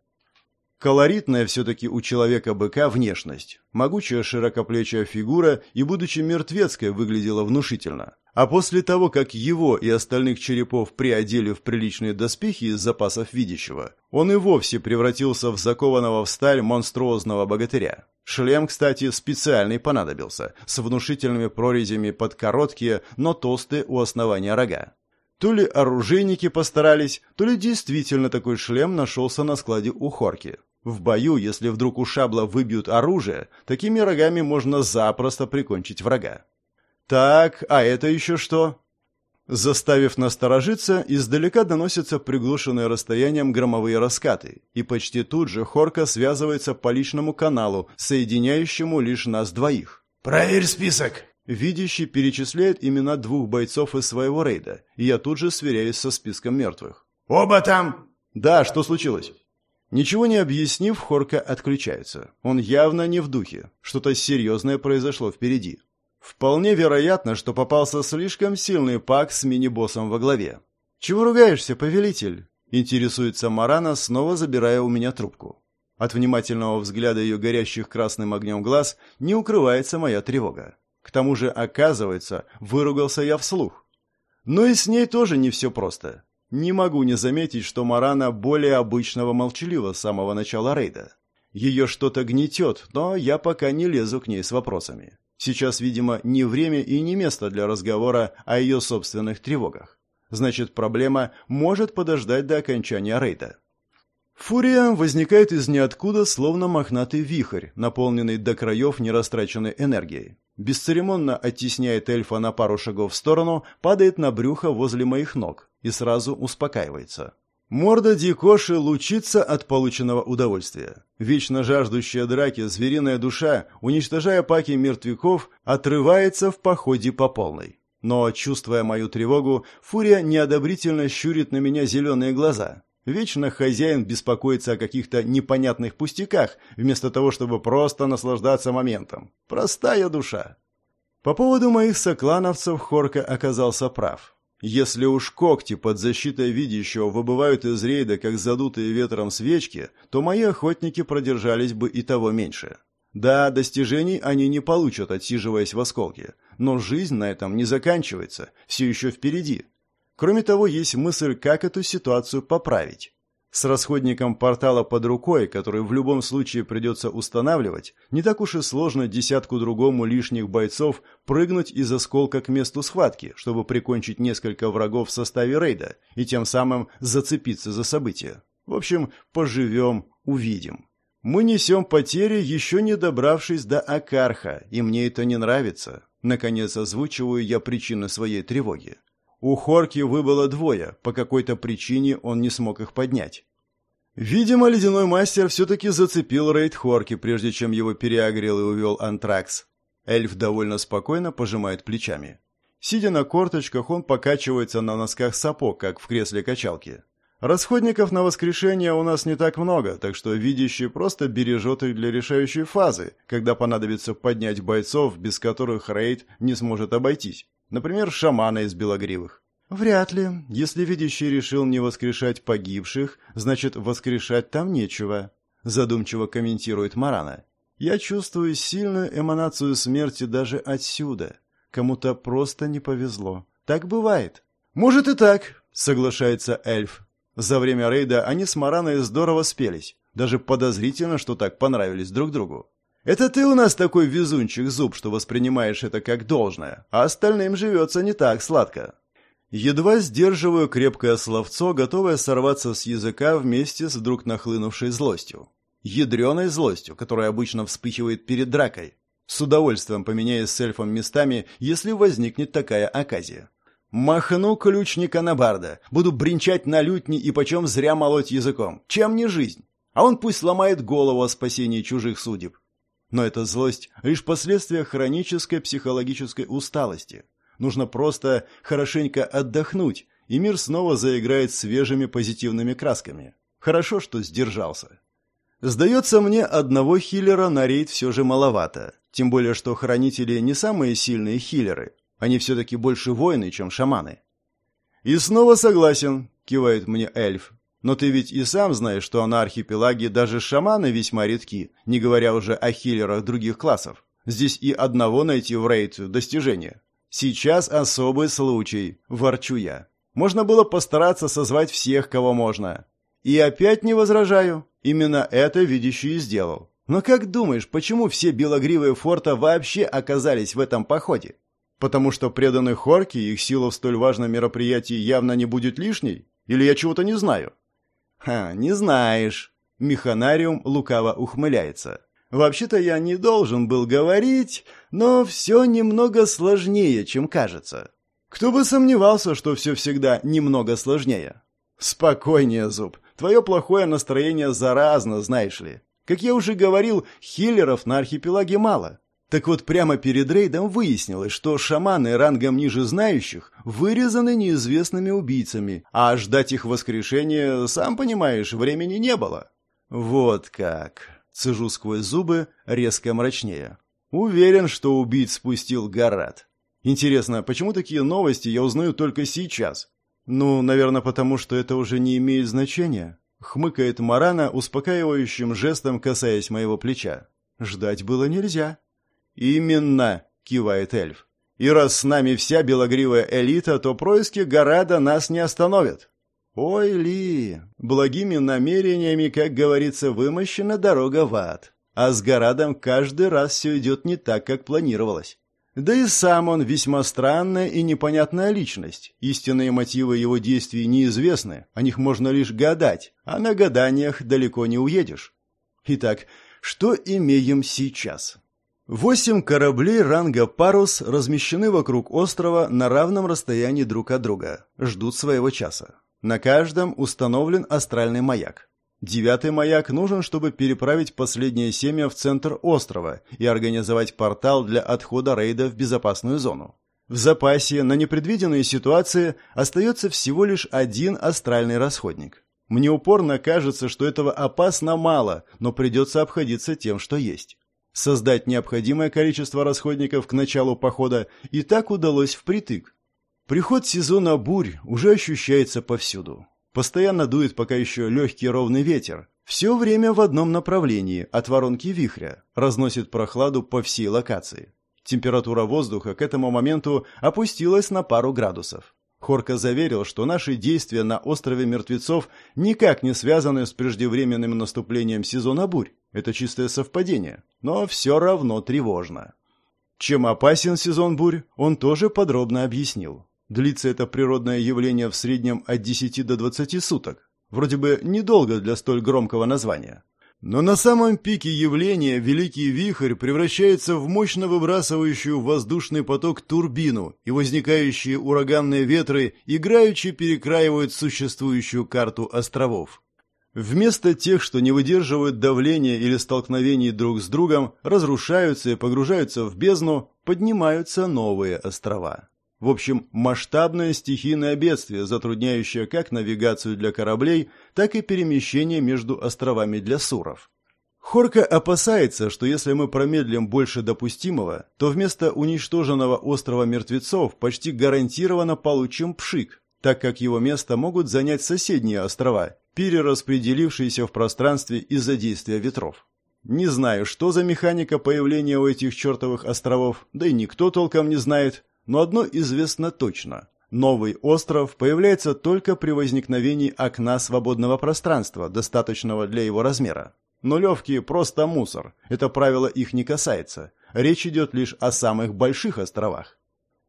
Колоритная все-таки у человека-быка внешность. Могучая широкоплечая фигура и, будучи мертвецкой, выглядела внушительно. А после того, как его и остальных черепов приодели в приличные доспехи из запасов видящего, он и вовсе превратился в закованного в сталь монструозного богатыря. Шлем, кстати, специальный понадобился, с внушительными прорезями под короткие, но толстые у основания рога. То ли оружейники постарались, то ли действительно такой шлем нашелся на складе у Хорки. В бою, если вдруг у шабла выбьют оружие, такими рогами можно запросто прикончить врага. Так, а это еще что? Заставив насторожиться, издалека доносятся приглушенные расстоянием громовые раскаты, и почти тут же Хорка связывается по личному каналу, соединяющему лишь нас двоих. «Проверь список!» Видящий перечисляет имена двух бойцов из своего рейда, и я тут же сверяюсь со списком мертвых. «Оба там!» «Да, что случилось?» Ничего не объяснив, Хорка отключается. Он явно не в духе. Что-то серьезное произошло впереди. Вполне вероятно, что попался слишком сильный пак с мини-боссом во главе. «Чего ругаешься, повелитель?» Интересуется Марана, снова забирая у меня трубку. От внимательного взгляда ее горящих красным огнем глаз не укрывается моя тревога. К тому же, оказывается, выругался я вслух. Но и с ней тоже не все просто. Не могу не заметить, что Марана более обычного молчалива с самого начала рейда. Ее что-то гнетет, но я пока не лезу к ней с вопросами. Сейчас, видимо, не время и не место для разговора о ее собственных тревогах. Значит, проблема может подождать до окончания рейда. Фурия возникает из ниоткуда, словно мохнатый вихрь, наполненный до краев нерастраченной энергией. Бесцеремонно оттесняет эльфа на пару шагов в сторону, падает на брюхо возле моих ног и сразу успокаивается. Морда Дикоши лучится от полученного удовольствия. Вечно жаждущая драки звериная душа, уничтожая паки мертвяков, отрывается в походе по полной. Но, чувствуя мою тревогу, Фурия неодобрительно щурит на меня зеленые глаза. Вечно хозяин беспокоится о каких-то непонятных пустяках, вместо того, чтобы просто наслаждаться моментом. Простая душа. По поводу моих соклановцев Хорка оказался прав. Если уж когти под защитой видящего выбывают из рейда, как задутые ветром свечки, то мои охотники продержались бы и того меньше. Да, достижений они не получат, отсиживаясь в осколке, но жизнь на этом не заканчивается, все еще впереди. Кроме того, есть мысль, как эту ситуацию поправить. С расходником портала под рукой, который в любом случае придется устанавливать, не так уж и сложно десятку-другому лишних бойцов прыгнуть из осколка к месту схватки, чтобы прикончить несколько врагов в составе рейда и тем самым зацепиться за события. В общем, поживем, увидим. Мы несем потери, еще не добравшись до Акарха, и мне это не нравится. Наконец озвучиваю я причины своей тревоги. У Хорки выбыло двое, по какой-то причине он не смог их поднять. Видимо, ледяной мастер все-таки зацепил рейд Хорки, прежде чем его переагрел и увел антракс. Эльф довольно спокойно пожимает плечами. Сидя на корточках, он покачивается на носках сапог, как в кресле качалки. Расходников на воскрешение у нас не так много, так что видящий просто бережет их для решающей фазы, когда понадобится поднять бойцов, без которых рейд не сможет обойтись. Например, шамана из белогривых. Вряд ли. Если видящий решил не воскрешать погибших, значит, воскрешать там нечего, задумчиво комментирует Марана. Я чувствую сильную эманацию смерти даже отсюда. Кому-то просто не повезло. Так бывает. Может и так, соглашается эльф. За время рейда они с Мараной здорово спелись. Даже подозрительно, что так понравились друг другу. Это ты у нас такой везунчик зуб, что воспринимаешь это как должное, а остальным живется не так сладко. Едва сдерживаю крепкое словцо, готовое сорваться с языка вместе с вдруг нахлынувшей злостью. Ядреной злостью, которая обычно вспыхивает перед дракой. С удовольствием поменяясь с эльфом местами, если возникнет такая оказия. Махну ключника на барда, буду бренчать на лютни и почем зря молоть языком. Чем не жизнь? А он пусть ломает голову о спасении чужих судеб. Но эта злость – лишь последствия хронической психологической усталости. Нужно просто хорошенько отдохнуть, и мир снова заиграет свежими позитивными красками. Хорошо, что сдержался. Сдается мне, одного хиллера на рейд все же маловато. Тем более, что хранители не самые сильные хиллеры. Они все-таки больше воины, чем шаманы. «И снова согласен», – кивает мне эльф. Но ты ведь и сам знаешь, что на архипелаге даже шаманы весьма редки, не говоря уже о хиллерах других классов. Здесь и одного найти в рейд достижение. Сейчас особый случай, ворчу я. Можно было постараться созвать всех, кого можно. И опять не возражаю. Именно это видящий и сделал. Но как думаешь, почему все белогривые форта вообще оказались в этом походе? Потому что преданных Хорки их сила в столь важном мероприятии явно не будет лишней? Или я чего-то не знаю? «Ха, не знаешь». Механариум лукаво ухмыляется. «Вообще-то я не должен был говорить, но все немного сложнее, чем кажется. Кто бы сомневался, что все всегда немного сложнее?» «Спокойнее, Зуб. Твое плохое настроение заразно, знаешь ли. Как я уже говорил, хиллеров на архипелаге мало. Так вот, прямо перед рейдом выяснилось, что шаманы рангом ниже знающих вырезаны неизвестными убийцами, а ждать их воскрешения, сам понимаешь, времени не было. Вот как. Цежу сквозь зубы, резко мрачнее. Уверен, что убийц спустил Гарат. Интересно, почему такие новости я узнаю только сейчас? Ну, наверное, потому что это уже не имеет значения. Хмыкает Марана, успокаивающим жестом касаясь моего плеча. Ждать было нельзя. «Именно!» — кивает эльф. «И раз с нами вся белогривая элита, то происки Горада нас не остановят». «Ой, Ли, благими намерениями, как говорится, вымощена дорога в ад. А с Горадом каждый раз все идет не так, как планировалось. Да и сам он весьма странная и непонятная личность. Истинные мотивы его действий неизвестны, о них можно лишь гадать, а на гаданиях далеко не уедешь. Итак, что имеем сейчас?» Восемь кораблей ранга «Парус» размещены вокруг острова на равном расстоянии друг от друга, ждут своего часа. На каждом установлен астральный маяк. Девятый маяк нужен, чтобы переправить последнее семя в центр острова и организовать портал для отхода рейда в безопасную зону. В запасе на непредвиденные ситуации остается всего лишь один астральный расходник. Мне упорно кажется, что этого опасно мало, но придется обходиться тем, что есть. Создать необходимое количество расходников к началу похода и так удалось впритык. Приход сезона бурь уже ощущается повсюду. Постоянно дует пока еще легкий ровный ветер. Все время в одном направлении, от воронки вихря, разносит прохладу по всей локации. Температура воздуха к этому моменту опустилась на пару градусов. Хорка заверил, что наши действия на острове мертвецов никак не связаны с преждевременным наступлением сезона бурь. Это чистое совпадение, но все равно тревожно. Чем опасен сезон бурь, он тоже подробно объяснил. Длится это природное явление в среднем от 10 до 20 суток. Вроде бы недолго для столь громкого названия. Но на самом пике явления Великий Вихрь превращается в мощно выбрасывающую воздушный поток турбину, и возникающие ураганные ветры играючи перекраивают существующую карту островов. Вместо тех, что не выдерживают давления или столкновений друг с другом, разрушаются и погружаются в бездну, поднимаются новые острова. В общем, масштабное стихийное бедствие, затрудняющее как навигацию для кораблей, так и перемещение между островами для суров. Хорка опасается, что если мы промедлим больше допустимого, то вместо уничтоженного острова мертвецов почти гарантированно получим пшик, так как его место могут занять соседние острова, перераспределившиеся в пространстве из-за действия ветров. Не знаю, что за механика появления у этих чертовых островов, да и никто толком не знает, но одно известно точно. Новый остров появляется только при возникновении окна свободного пространства, достаточного для его размера. Нулевки – просто мусор. Это правило их не касается. Речь идет лишь о самых больших островах.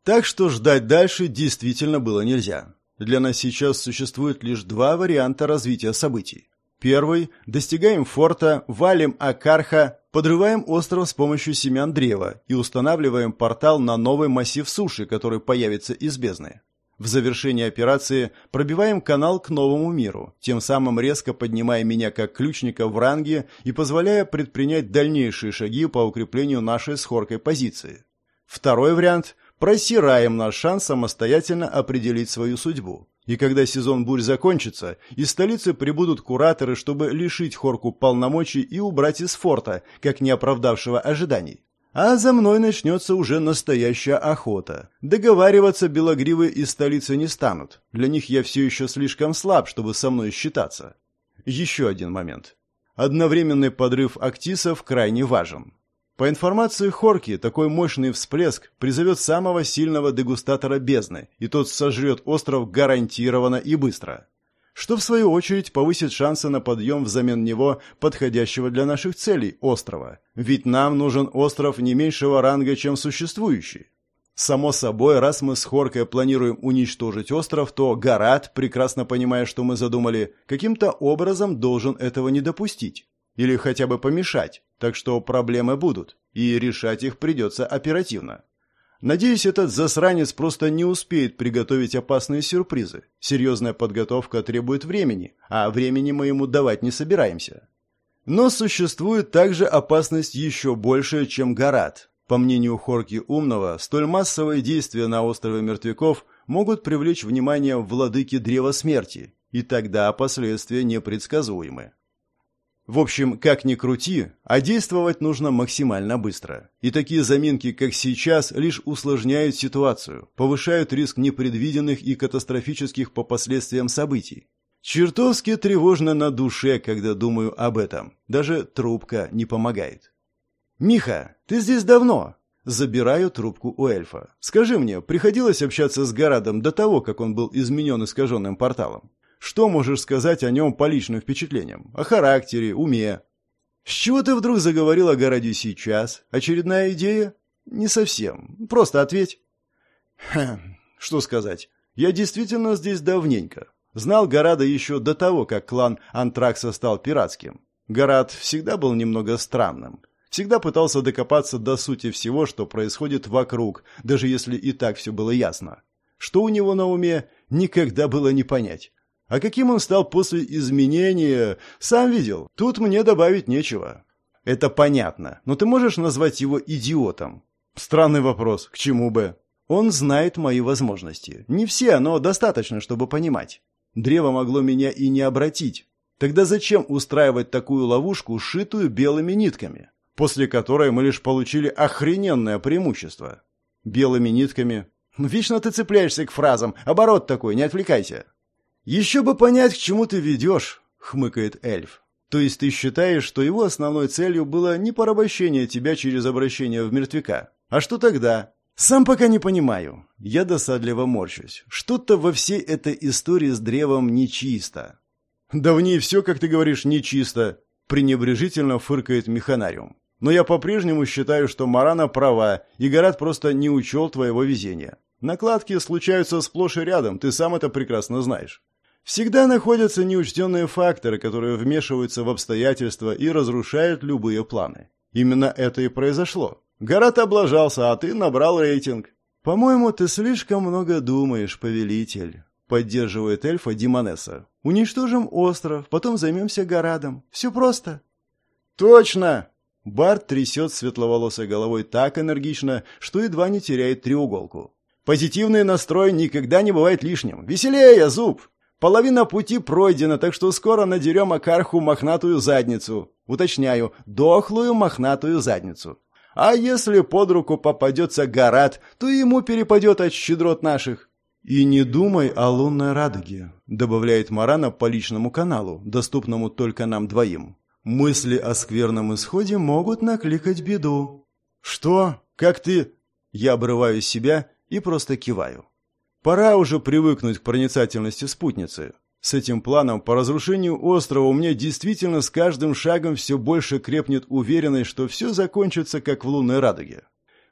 Так что ждать дальше действительно было нельзя. Для нас сейчас существует лишь два варианта развития событий. Первый – достигаем форта, валим Акарха, Подрываем остров с помощью семян древа и устанавливаем портал на новый массив суши, который появится из бездны. В завершении операции пробиваем канал к новому миру, тем самым резко поднимая меня как ключника в ранге и позволяя предпринять дальнейшие шаги по укреплению нашей с позиции. Второй вариант – просираем наш шанс самостоятельно определить свою судьбу. И когда сезон бурь закончится, из столицы прибудут кураторы, чтобы лишить Хорку полномочий и убрать из форта, как не оправдавшего ожиданий. А за мной начнется уже настоящая охота. Договариваться белогривы из столицы не станут. Для них я все еще слишком слаб, чтобы со мной считаться. Еще один момент. Одновременный подрыв актисов крайне важен. По информации Хорки, такой мощный всплеск призовет самого сильного дегустатора бездны, и тот сожрет остров гарантированно и быстро. Что, в свою очередь, повысит шансы на подъем взамен него подходящего для наших целей острова. Ведь нам нужен остров не меньшего ранга, чем существующий. Само собой, раз мы с Хоркой планируем уничтожить остров, то Гарат, прекрасно понимая, что мы задумали, каким-то образом должен этого не допустить. Или хотя бы помешать, так что проблемы будут, и решать их придется оперативно. Надеюсь, этот засранец просто не успеет приготовить опасные сюрпризы. Серьезная подготовка требует времени, а времени мы ему давать не собираемся. Но существует также опасность еще большая, чем Гарат. По мнению Хорки Умного, столь массовые действия на острове мертвяков могут привлечь внимание владыки Древа Смерти, и тогда последствия непредсказуемы. В общем, как ни крути, а действовать нужно максимально быстро. И такие заминки, как сейчас, лишь усложняют ситуацию, повышают риск непредвиденных и катастрофических по последствиям событий. Чертовски тревожно на душе, когда думаю об этом. Даже трубка не помогает. «Миха, ты здесь давно?» Забираю трубку у эльфа. «Скажи мне, приходилось общаться с Горадом до того, как он был изменен искаженным порталом?» Что можешь сказать о нем по личным впечатлениям? О характере, уме? С чего ты вдруг заговорил о городе сейчас? Очередная идея? Не совсем. Просто ответь. Хм, что сказать? Я действительно здесь давненько. Знал Горада еще до того, как клан Антракса стал пиратским. Горад всегда был немного странным. Всегда пытался докопаться до сути всего, что происходит вокруг, даже если и так все было ясно. Что у него на уме, никогда было не понять. А каким он стал после изменения, сам видел. Тут мне добавить нечего. Это понятно, но ты можешь назвать его идиотом? Странный вопрос, к чему бы? Он знает мои возможности. Не все, но достаточно, чтобы понимать. Древо могло меня и не обратить. Тогда зачем устраивать такую ловушку, сшитую белыми нитками, после которой мы лишь получили охрененное преимущество? Белыми нитками? Вечно ты цепляешься к фразам. Оборот такой, не отвлекайся. Еще бы понять, к чему ты ведешь, хмыкает эльф. То есть ты считаешь, что его основной целью было не порабощение тебя через обращение в мертвяка? А что тогда? Сам пока не понимаю. Я досадливо морщусь. Что-то во всей этой истории с древом нечисто. Да в ней все, как ты говоришь, нечисто. Пренебрежительно фыркает механариум. Но я по-прежнему считаю, что Марана права, и Горат просто не учел твоего везения. Накладки случаются сплошь и рядом, ты сам это прекрасно знаешь. Всегда находятся неучтенные факторы, которые вмешиваются в обстоятельства и разрушают любые планы. Именно это и произошло. Город облажался, а ты набрал рейтинг. По-моему, ты слишком много думаешь, повелитель. Поддерживает эльфа Димонеса. Уничтожим остров, потом займемся Горадом. Все просто. Точно! Барт трясет светловолосой головой так энергично, что едва не теряет треуголку. Позитивный настрой никогда не бывает лишним. Веселее, зуб! Половина пути пройдена, так что скоро надерем Акарху мохнатую задницу. Уточняю, дохлую мохнатую задницу. А если под руку попадется Гарат, то ему перепадет от щедрот наших. «И не думай о лунной радуге», — добавляет Марана по личному каналу, доступному только нам двоим. «Мысли о скверном исходе могут накликать беду». «Что? Как ты?» Я обрываю себя и просто киваю. Пора уже привыкнуть к проницательности спутницы. С этим планом по разрушению острова у меня действительно с каждым шагом все больше крепнет уверенность, что все закончится, как в лунной радуге.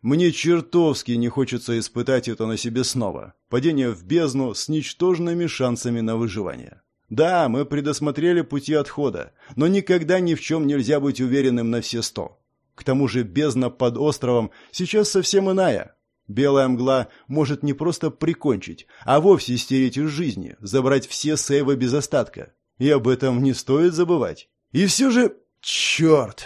Мне чертовски не хочется испытать это на себе снова. Падение в бездну с ничтожными шансами на выживание. Да, мы предусмотрели пути отхода, но никогда ни в чем нельзя быть уверенным на все сто. К тому же бездна под островом сейчас совсем иная. Белая мгла может не просто прикончить, а вовсе стереть из жизни, забрать все сейвы без остатка. И об этом не стоит забывать. И все же... Черт!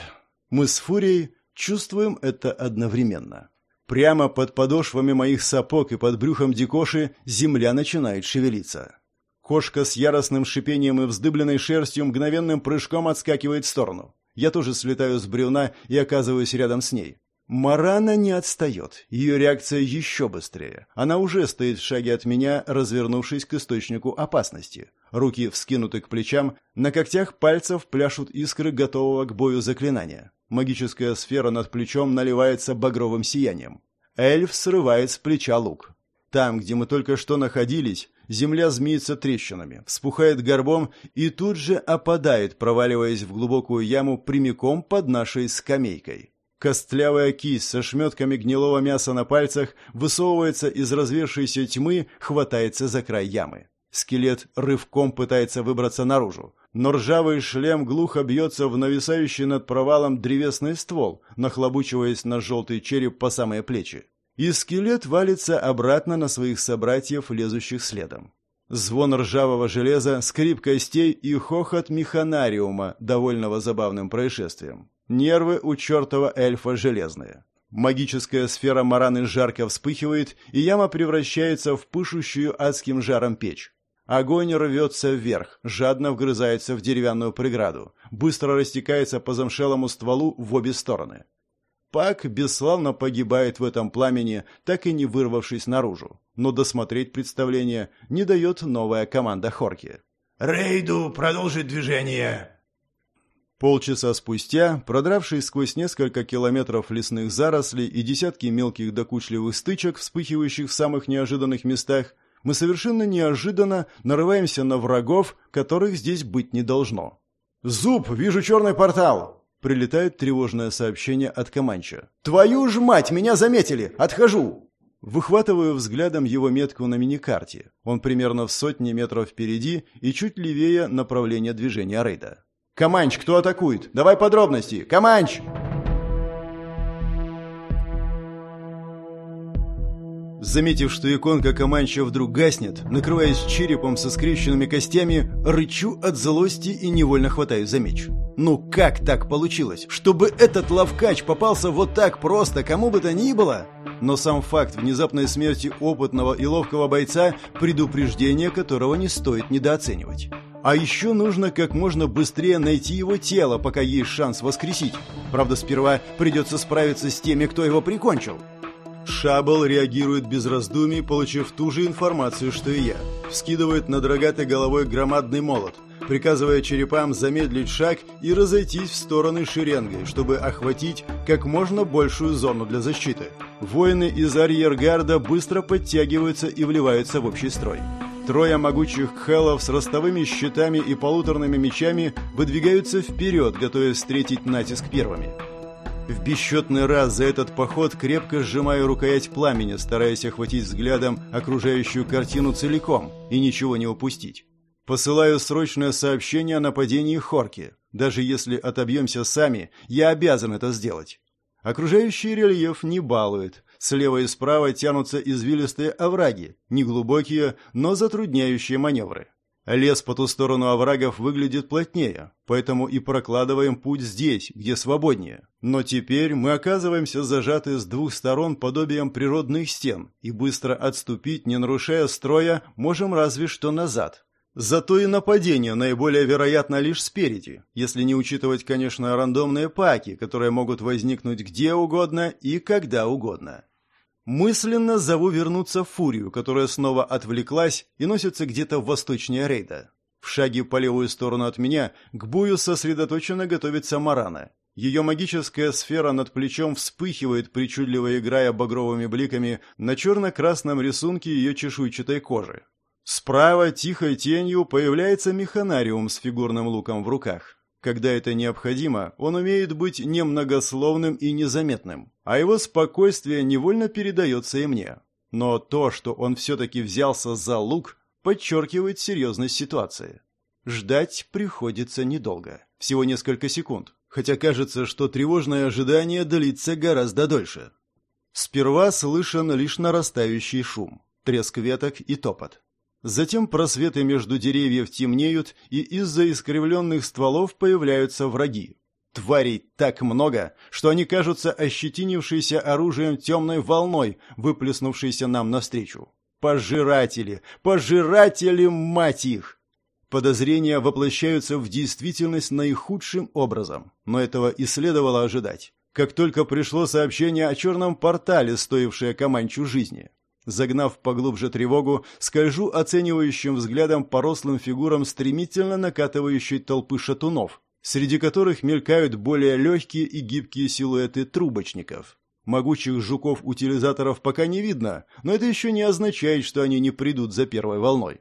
Мы с Фурией чувствуем это одновременно. Прямо под подошвами моих сапог и под брюхом Дикоши земля начинает шевелиться. Кошка с яростным шипением и вздыбленной шерстью мгновенным прыжком отскакивает в сторону. Я тоже слетаю с бревна и оказываюсь рядом с ней. Марана не отстает. Ее реакция еще быстрее. Она уже стоит в шаге от меня, развернувшись к источнику опасности. Руки вскинуты к плечам, на когтях пальцев пляшут искры готового к бою заклинания. Магическая сфера над плечом наливается багровым сиянием. Эльф срывает с плеча лук. Там, где мы только что находились, земля змеится трещинами, вспухает горбом и тут же опадает, проваливаясь в глубокую яму прямиком под нашей скамейкой. Костлявая кисть со шметками гнилого мяса на пальцах высовывается из развершейся тьмы, хватается за край ямы. Скелет рывком пытается выбраться наружу, но ржавый шлем глухо бьется в нависающий над провалом древесный ствол, нахлобучиваясь на желтый череп по самые плечи. И скелет валится обратно на своих собратьев, лезущих следом. Звон ржавого железа, скрип костей и хохот механариума, довольного забавным происшествием. Нервы у чертова эльфа железные. Магическая сфера Мараны жарко вспыхивает, и яма превращается в пышущую адским жаром печь. Огонь рвется вверх, жадно вгрызается в деревянную преграду, быстро растекается по замшелому стволу в обе стороны. Пак бесславно погибает в этом пламени, так и не вырвавшись наружу. Но досмотреть представление не дает новая команда Хорки. «Рейду продолжить движение!» Полчаса спустя, продравшись сквозь несколько километров лесных зарослей и десятки мелких докучливых стычек, вспыхивающих в самых неожиданных местах, мы совершенно неожиданно нарываемся на врагов, которых здесь быть не должно. «Зуб, вижу черный портал!» Прилетает тревожное сообщение от Каманча. «Твою ж мать, меня заметили! Отхожу!» Выхватываю взглядом его метку на миникарте. Он примерно в сотне метров впереди и чуть левее направления движения рейда. «Каманч, кто атакует? Давай подробности! Каманч!» Заметив, что иконка Команча вдруг гаснет, накрываясь черепом со скрещенными костями, рычу от злости и невольно хватаю за меч. Ну как так получилось? Чтобы этот лавкач попался вот так просто кому бы то ни было? Но сам факт внезапной смерти опытного и ловкого бойца – предупреждение, которого не стоит недооценивать. А еще нужно как можно быстрее найти его тело, пока есть шанс воскресить. Правда, сперва придется справиться с теми, кто его прикончил. Шабл реагирует без раздумий, получив ту же информацию, что и я. Вскидывает над рогатой головой громадный молот, приказывая черепам замедлить шаг и разойтись в стороны шеренгой, чтобы охватить как можно большую зону для защиты. Воины из арьергарда быстро подтягиваются и вливаются в общий строй. Трое могучих кхелов с ростовыми щитами и полуторными мечами выдвигаются вперед, готовясь встретить натиск первыми. В бесчетный раз за этот поход крепко сжимаю рукоять пламени, стараясь охватить взглядом окружающую картину целиком и ничего не упустить. Посылаю срочное сообщение о нападении Хорки. Даже если отобьемся сами, я обязан это сделать. Окружающий рельеф не балует. Слева и справа тянутся извилистые овраги, неглубокие, но затрудняющие маневры. Лес по ту сторону оврагов выглядит плотнее, поэтому и прокладываем путь здесь, где свободнее. Но теперь мы оказываемся зажаты с двух сторон подобием природных стен, и быстро отступить, не нарушая строя, можем разве что назад. Зато и нападение наиболее вероятно лишь спереди, если не учитывать, конечно, рандомные паки, которые могут возникнуть где угодно и когда угодно. Мысленно зову вернуться в Фурию, которая снова отвлеклась и носится где-то восточнее рейда. В шаге по левую сторону от меня к бою сосредоточенно готовится Марана. Ее магическая сфера над плечом вспыхивает, причудливо играя багровыми бликами на черно-красном рисунке ее чешуйчатой кожи. Справа тихой тенью появляется механариум с фигурным луком в руках. Когда это необходимо, он умеет быть немногословным и незаметным, а его спокойствие невольно передается и мне. Но то, что он все-таки взялся за лук, подчеркивает серьезность ситуации. Ждать приходится недолго, всего несколько секунд, хотя кажется, что тревожное ожидание длится гораздо дольше. Сперва слышен лишь нарастающий шум, треск веток и топот. Затем просветы между деревьев темнеют, и из-за искривленных стволов появляются враги. Тварей так много, что они кажутся ощетинившейся оружием темной волной, выплеснувшейся нам навстречу. Пожиратели! Пожиратели, мать их! Подозрения воплощаются в действительность наихудшим образом, но этого и следовало ожидать. Как только пришло сообщение о черном портале, стоившее Каманчу жизни. Загнав поглубже тревогу, скольжу оценивающим взглядом по рослым фигурам стремительно накатывающей толпы шатунов, среди которых мелькают более легкие и гибкие силуэты трубочников. Могучих жуков-утилизаторов пока не видно, но это еще не означает, что они не придут за первой волной.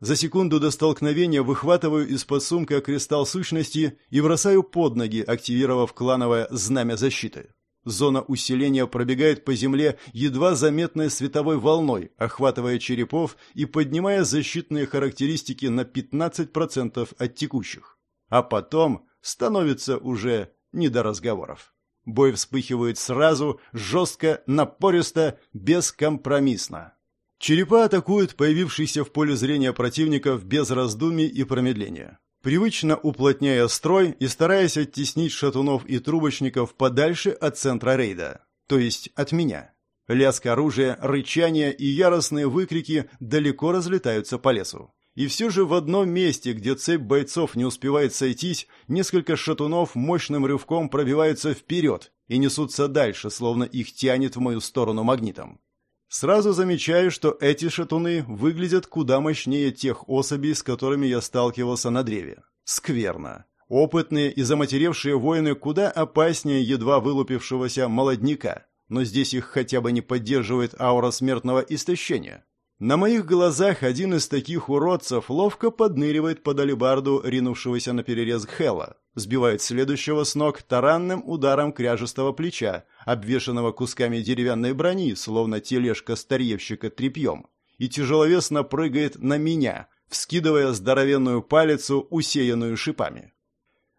За секунду до столкновения выхватываю из-под сумка кристалл сущности и бросаю под ноги, активировав клановое знамя защиты. Зона усиления пробегает по земле едва заметной световой волной, охватывая черепов и поднимая защитные характеристики на 15% от текущих. А потом становится уже не до разговоров. Бой вспыхивает сразу, жестко, напористо, бескомпромиссно. Черепа атакуют появившихся в поле зрения противников без раздумий и промедления привычно уплотняя строй и стараясь оттеснить шатунов и трубочников подальше от центра рейда, то есть от меня. Лязг оружия, рычание и яростные выкрики далеко разлетаются по лесу. И все же в одном месте, где цепь бойцов не успевает сойтись, несколько шатунов мощным рывком пробиваются вперед и несутся дальше, словно их тянет в мою сторону магнитом. Сразу замечаю, что эти шатуны выглядят куда мощнее тех особей, с которыми я сталкивался на древе. Скверно. Опытные и заматеревшие воины куда опаснее едва вылупившегося молодняка, но здесь их хотя бы не поддерживает аура смертного истощения. На моих глазах один из таких уродцев ловко подныривает под алебарду ринувшегося на перерез Хела, сбивает следующего с ног таранным ударом кряжестого плеча, обвешанного кусками деревянной брони, словно тележка старьевщика тряпьем, и тяжеловесно прыгает на меня, вскидывая здоровенную палицу, усеянную шипами.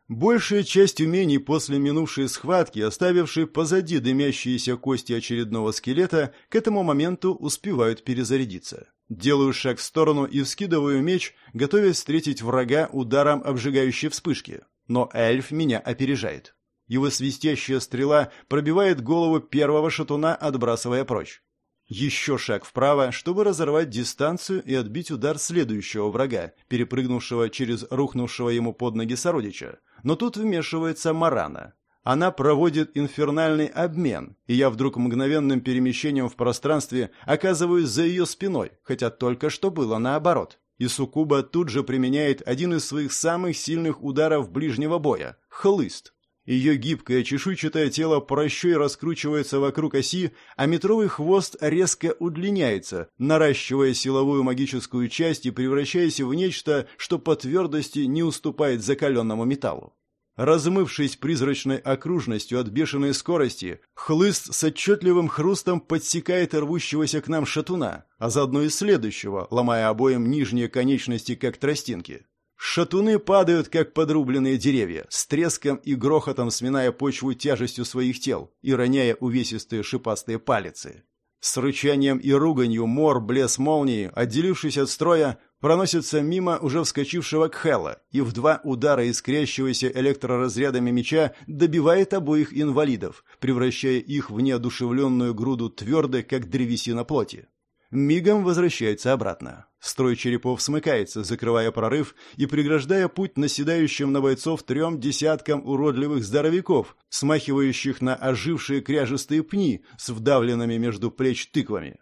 Большая часть умений после минувшей схватки, оставившей позади дымящиеся кости очередного скелета, к этому моменту успевают перезарядиться. Делаю шаг в сторону и вскидываю меч, готовясь встретить врага ударом обжигающей вспышки. Но эльф меня опережает. Его свистящая стрела пробивает голову первого шатуна, отбрасывая прочь. Еще шаг вправо, чтобы разорвать дистанцию и отбить удар следующего врага, перепрыгнувшего через рухнувшего ему под ноги сородича. Но тут вмешивается Марана. Она проводит инфернальный обмен, и я вдруг мгновенным перемещением в пространстве оказываюсь за ее спиной, хотя только что было наоборот. И Сукуба тут же применяет один из своих самых сильных ударов ближнего боя – хлыст. Ее гибкое чешуйчатое тело прощой раскручивается вокруг оси, а метровый хвост резко удлиняется, наращивая силовую магическую часть и превращаясь в нечто, что по твердости не уступает закаленному металлу. Размывшись призрачной окружностью от бешеной скорости, хлыст с отчетливым хрустом подсекает рвущегося к нам шатуна, а заодно и следующего, ломая обоим нижние конечности, как тростинки. Шатуны падают, как подрубленные деревья, с треском и грохотом сминая почву тяжестью своих тел и роняя увесистые шипастые палицы. С рычанием и руганью мор, блес молнии, отделившись от строя, проносится мимо уже вскочившего Кхела и в два удара искрящегося электроразрядами меча добивает обоих инвалидов, превращая их в неодушевленную груду твердой, как древесина плоти мигом возвращается обратно. Строй черепов смыкается, закрывая прорыв и преграждая путь наседающим на бойцов трем десяткам уродливых здоровяков, смахивающих на ожившие кряжестые пни с вдавленными между плеч тыквами.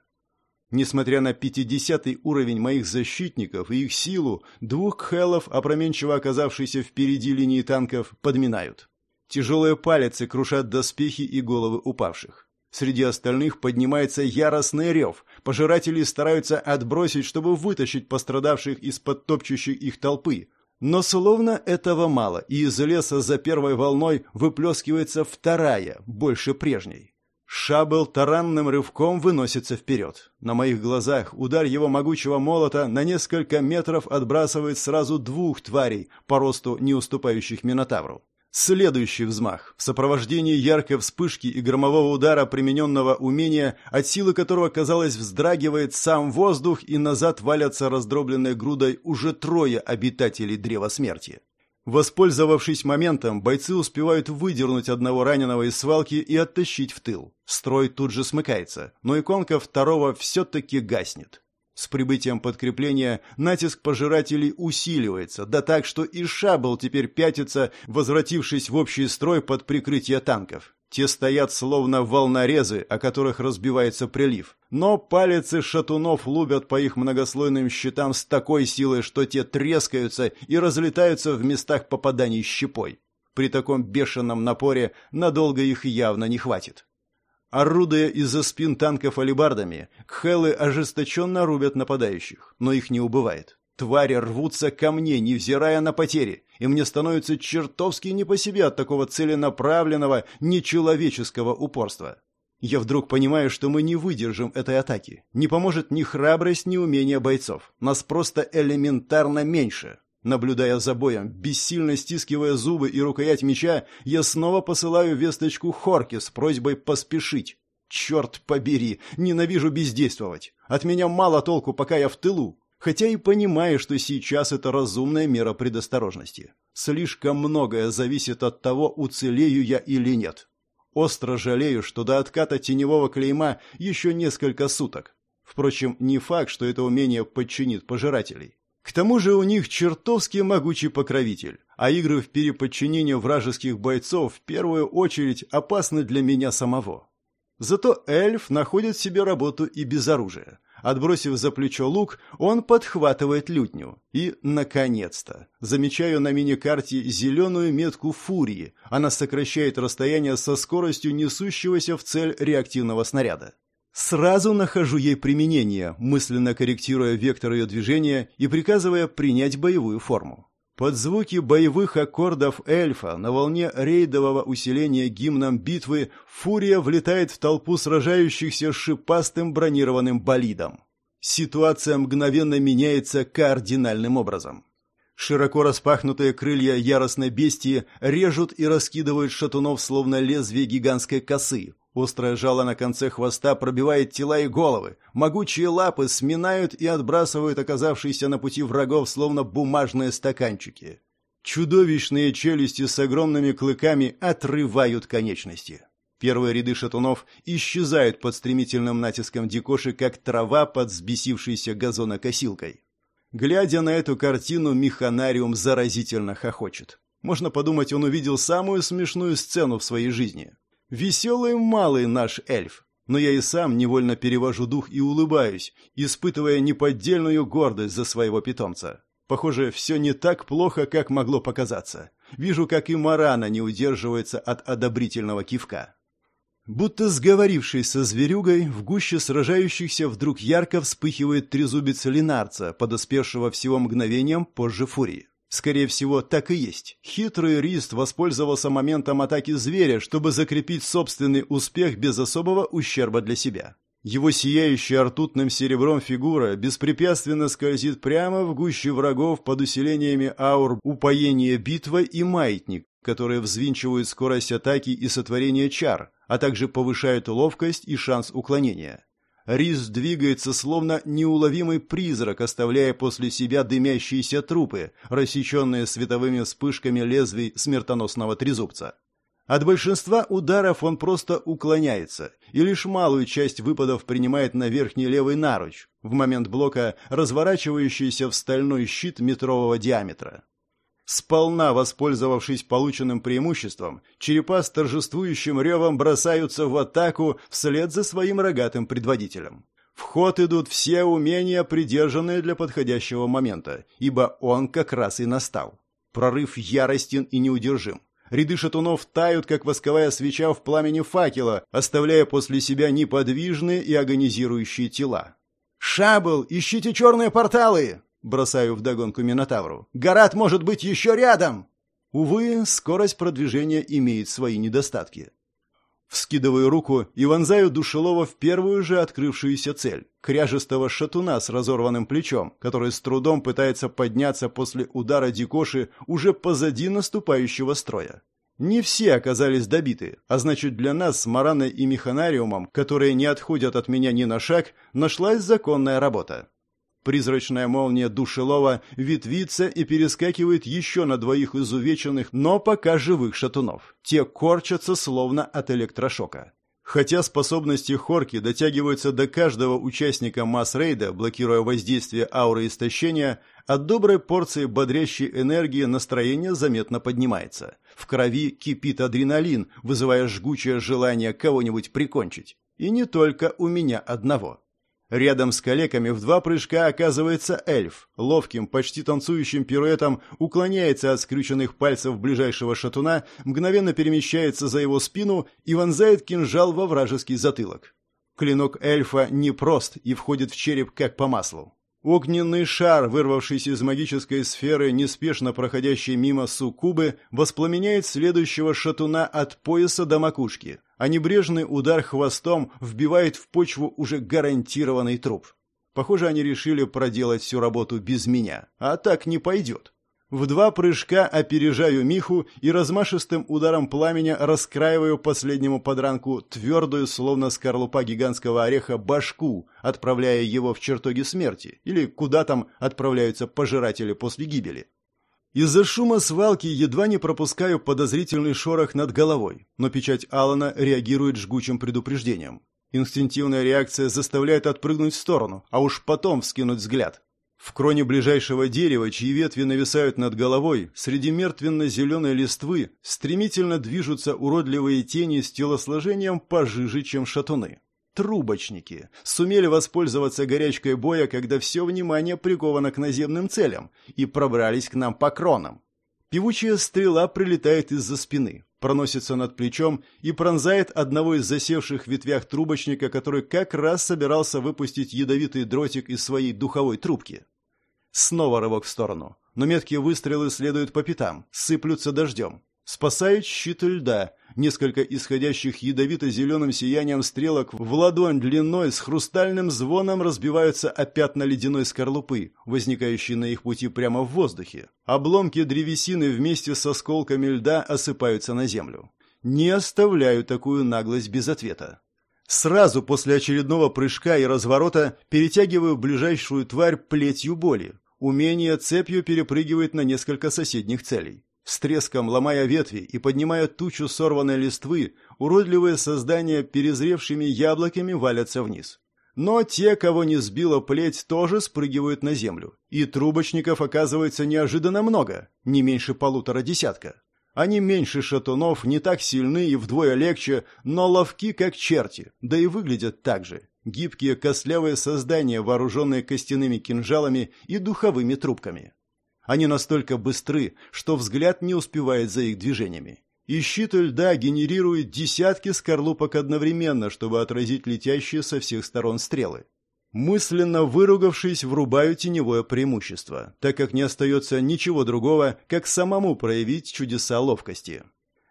Несмотря на пятидесятый уровень моих защитников и их силу, двух кхелов, опроменчиво оказавшиеся впереди линии танков, подминают. Тяжелые палицы крушат доспехи и головы упавших. Среди остальных поднимается яростный рев. Пожиратели стараются отбросить, чтобы вытащить пострадавших из-под топчущей их толпы. Но словно этого мало, и из леса за первой волной выплескивается вторая, больше прежней. Шабел таранным рывком выносится вперед. На моих глазах удар его могучего молота на несколько метров отбрасывает сразу двух тварей, по росту не уступающих Минотавру. Следующий взмах, в сопровождении яркой вспышки и громового удара примененного умения, от силы которого, казалось, вздрагивает сам воздух и назад валятся раздробленной грудой уже трое обитателей Древа Смерти. Воспользовавшись моментом, бойцы успевают выдернуть одного раненого из свалки и оттащить в тыл. Строй тут же смыкается, но иконка второго все-таки гаснет. С прибытием подкрепления натиск пожирателей усиливается, да так, что и Шабл теперь пятится, возвратившись в общий строй под прикрытие танков. Те стоят словно волнорезы, о которых разбивается прилив. Но палицы шатунов лубят по их многослойным щитам с такой силой, что те трескаются и разлетаются в местах попаданий щепой. При таком бешеном напоре надолго их явно не хватит. Орудуя из-за спин танков алибардами, кхелы ожесточенно рубят нападающих, но их не убывает. Твари рвутся ко мне, невзирая на потери, и мне становится чертовски не по себе от такого целенаправленного, нечеловеческого упорства. Я вдруг понимаю, что мы не выдержим этой атаки. Не поможет ни храбрость, ни умение бойцов. Нас просто элементарно меньше. Наблюдая за боем, бессильно стискивая зубы и рукоять меча, я снова посылаю весточку Хорке с просьбой поспешить. Черт побери, ненавижу бездействовать. От меня мало толку, пока я в тылу. Хотя и понимаю, что сейчас это разумная мера предосторожности. Слишком многое зависит от того, уцелею я или нет. Остро жалею, что до отката теневого клейма еще несколько суток. Впрочем, не факт, что это умение подчинит пожирателей. К тому же у них чертовски могучий покровитель, а игры в переподчинение вражеских бойцов в первую очередь опасны для меня самого. Зато эльф находит себе работу и без оружия. Отбросив за плечо лук, он подхватывает лютню. И, наконец-то, замечаю на мини-карте зеленую метку фурии. Она сокращает расстояние со скоростью несущегося в цель реактивного снаряда. Сразу нахожу ей применение, мысленно корректируя вектор ее движения и приказывая принять боевую форму. Под звуки боевых аккордов эльфа на волне рейдового усиления гимном битвы фурия влетает в толпу сражающихся шипастым бронированным болидом. Ситуация мгновенно меняется кардинальным образом. Широко распахнутые крылья яростной бестии режут и раскидывают шатунов, словно лезвие гигантской косы. Острое жало на конце хвоста пробивает тела и головы. Могучие лапы сминают и отбрасывают оказавшиеся на пути врагов, словно бумажные стаканчики. Чудовищные челюсти с огромными клыками отрывают конечности. Первые ряды шатунов исчезают под стремительным натиском дикоши, как трава под взбесившейся газонокосилкой. Глядя на эту картину, механариум заразительно хохочет. Можно подумать, он увидел самую смешную сцену в своей жизни. Веселый малый наш эльф. Но я и сам невольно перевожу дух и улыбаюсь, испытывая неподдельную гордость за своего питомца. Похоже, все не так плохо, как могло показаться. Вижу, как и Марана не удерживается от одобрительного кивка. Будто сговорившись со зверюгой, в гуще сражающихся вдруг ярко вспыхивает трезубец линарца, подоспевшего всего мгновением позже фурии. Скорее всего, так и есть. Хитрый Рист воспользовался моментом атаки зверя, чтобы закрепить собственный успех без особого ущерба для себя. Его сияющая ртутным серебром фигура беспрепятственно скользит прямо в гуще врагов под усилениями аур упоения битва и маятник, которые взвинчивают скорость атаки и сотворение чар, а также повышают ловкость и шанс уклонения. Рис двигается словно неуловимый призрак, оставляя после себя дымящиеся трупы, рассеченные световыми вспышками лезвий смертоносного трезубца. От большинства ударов он просто уклоняется, и лишь малую часть выпадов принимает на верхний левый наруч, в момент блока разворачивающийся в стальной щит метрового диаметра. Сполна воспользовавшись полученным преимуществом, черепа с торжествующим ревом бросаются в атаку вслед за своим рогатым предводителем. В ход идут все умения, придержанные для подходящего момента, ибо он как раз и настал. Прорыв яростен и неудержим. Ряды шатунов тают, как восковая свеча в пламени факела, оставляя после себя неподвижные и агонизирующие тела. «Шабл, ищите черные порталы!» Бросаю вдогонку Минотавру. «Гарат может быть еще рядом!» Увы, скорость продвижения имеет свои недостатки. Вскидываю руку и вонзаю душелова в первую же открывшуюся цель — кряжестого шатуна с разорванным плечом, который с трудом пытается подняться после удара Дикоши уже позади наступающего строя. Не все оказались добиты, а значит для нас с Мараной и Механариумом, которые не отходят от меня ни на шаг, нашлась законная работа. Призрачная молния душелова ветвится и перескакивает еще на двоих изувеченных, но пока живых шатунов. Те корчатся словно от электрошока. Хотя способности Хорки дотягиваются до каждого участника масс-рейда, блокируя воздействие ауры истощения, от доброй порции бодрящей энергии настроение заметно поднимается. В крови кипит адреналин, вызывая жгучее желание кого-нибудь прикончить. И не только у меня одного. Рядом с калеками в два прыжка оказывается эльф. Ловким, почти танцующим пируэтом уклоняется от скрюченных пальцев ближайшего шатуна, мгновенно перемещается за его спину и вонзает кинжал во вражеский затылок. Клинок эльфа непрост и входит в череп как по маслу. Огненный шар, вырвавшийся из магической сферы, неспешно проходящий мимо суккубы, воспламеняет следующего шатуна от пояса до макушки, а небрежный удар хвостом вбивает в почву уже гарантированный труп. Похоже, они решили проделать всю работу без меня, а так не пойдет. В два прыжка опережаю Миху и размашистым ударом пламени раскраиваю последнему подранку твердую, словно скорлупа гигантского ореха, башку, отправляя его в чертоги смерти, или куда там отправляются пожиратели после гибели. Из-за шума свалки едва не пропускаю подозрительный шорох над головой, но печать Алана реагирует жгучим предупреждением. Инстинктивная реакция заставляет отпрыгнуть в сторону, а уж потом вскинуть взгляд. В кроне ближайшего дерева, чьи ветви нависают над головой, среди мертвенно-зеленой листвы стремительно движутся уродливые тени с телосложением пожиже, чем шатуны. Трубочники сумели воспользоваться горячкой боя, когда все внимание приковано к наземным целям, и пробрались к нам по кронам. Певучая стрела прилетает из-за спины, проносится над плечом и пронзает одного из засевших в ветвях трубочника, который как раз собирался выпустить ядовитый дротик из своей духовой трубки. Снова рывок в сторону, но меткие выстрелы следуют по пятам, сыплются дождем. Спасает щит льда, Несколько исходящих ядовито-зеленым сиянием стрелок в ладонь длиной с хрустальным звоном разбиваются о пятна ледяной скорлупы, возникающие на их пути прямо в воздухе. Обломки древесины вместе с осколками льда осыпаются на землю. Не оставляю такую наглость без ответа. Сразу после очередного прыжка и разворота перетягиваю ближайшую тварь плетью боли. Умение цепью перепрыгивает на несколько соседних целей. С треском ломая ветви и поднимая тучу сорванной листвы, уродливые создания перезревшими яблоками валятся вниз. Но те, кого не сбила плеть, тоже спрыгивают на землю. И трубочников оказывается неожиданно много, не меньше полутора десятка. Они меньше шатунов, не так сильны и вдвое легче, но ловки как черти, да и выглядят так же. Гибкие костлявые создания, вооруженные костяными кинжалами и духовыми трубками. Они настолько быстры, что взгляд не успевает за их движениями. И щит льда генерирует десятки скорлупок одновременно, чтобы отразить летящие со всех сторон стрелы. Мысленно выругавшись, врубаю теневое преимущество, так как не остается ничего другого, как самому проявить чудеса ловкости.